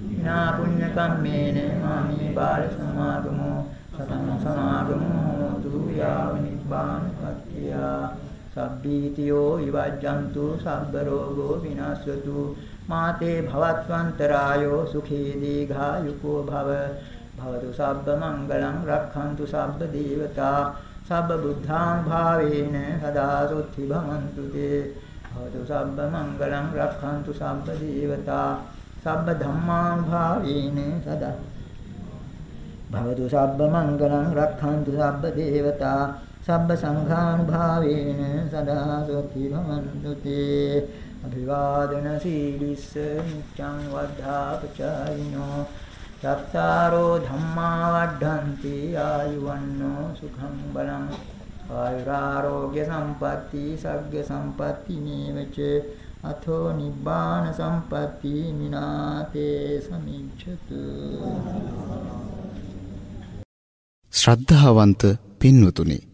හිමිනා පුඤ්ඤ කම්මේන මාමේ බාල සමාගමු. සතං සමාගමු හෝතු යාව නිබ්බානපත්තිය සබ්බීතියෝ විවජ්ජන්තු සබ්බ රෝගෝ විනාශතු මාතේ භවත්වන්තරායෝ සුඛී දීඝායුකෝ භව. භවතු සබ්බ මංගලං රක්ඛන්තු සබ්බ දේවතා. සබ්බ බුද්ධාං භාවේන සදා සුත්ති භවන්තු තේ. භවතු සබ්බ මංගලං රක්ඛන්තු සබ්බ දේවතා. සබ්බ ධම්මාං භාවේන සදා. භවතු සබ්බ මංගලං රක්ඛන්තු සබ්බ දේවතා. සබ්බ සංඝානුභාවේන සදා සොති භවන්තු තේ අභිවාදන සීලිස්ස නිච්ඡං වද්ධාපචායිනෝ. චත්තාරෝ ධම්මා වඩ්ඩಂತಿ ආයුවන්නෝ සුඛං බලං. ආයුරාෝග්‍ය සම්පatti සග්ග සම්පatti නේවච. අතෝ නිබ්බාන සම්පatti මිනාතේ සමිච්ඡතු. ශ්‍රද්ධාවන්ත පින්වතුනි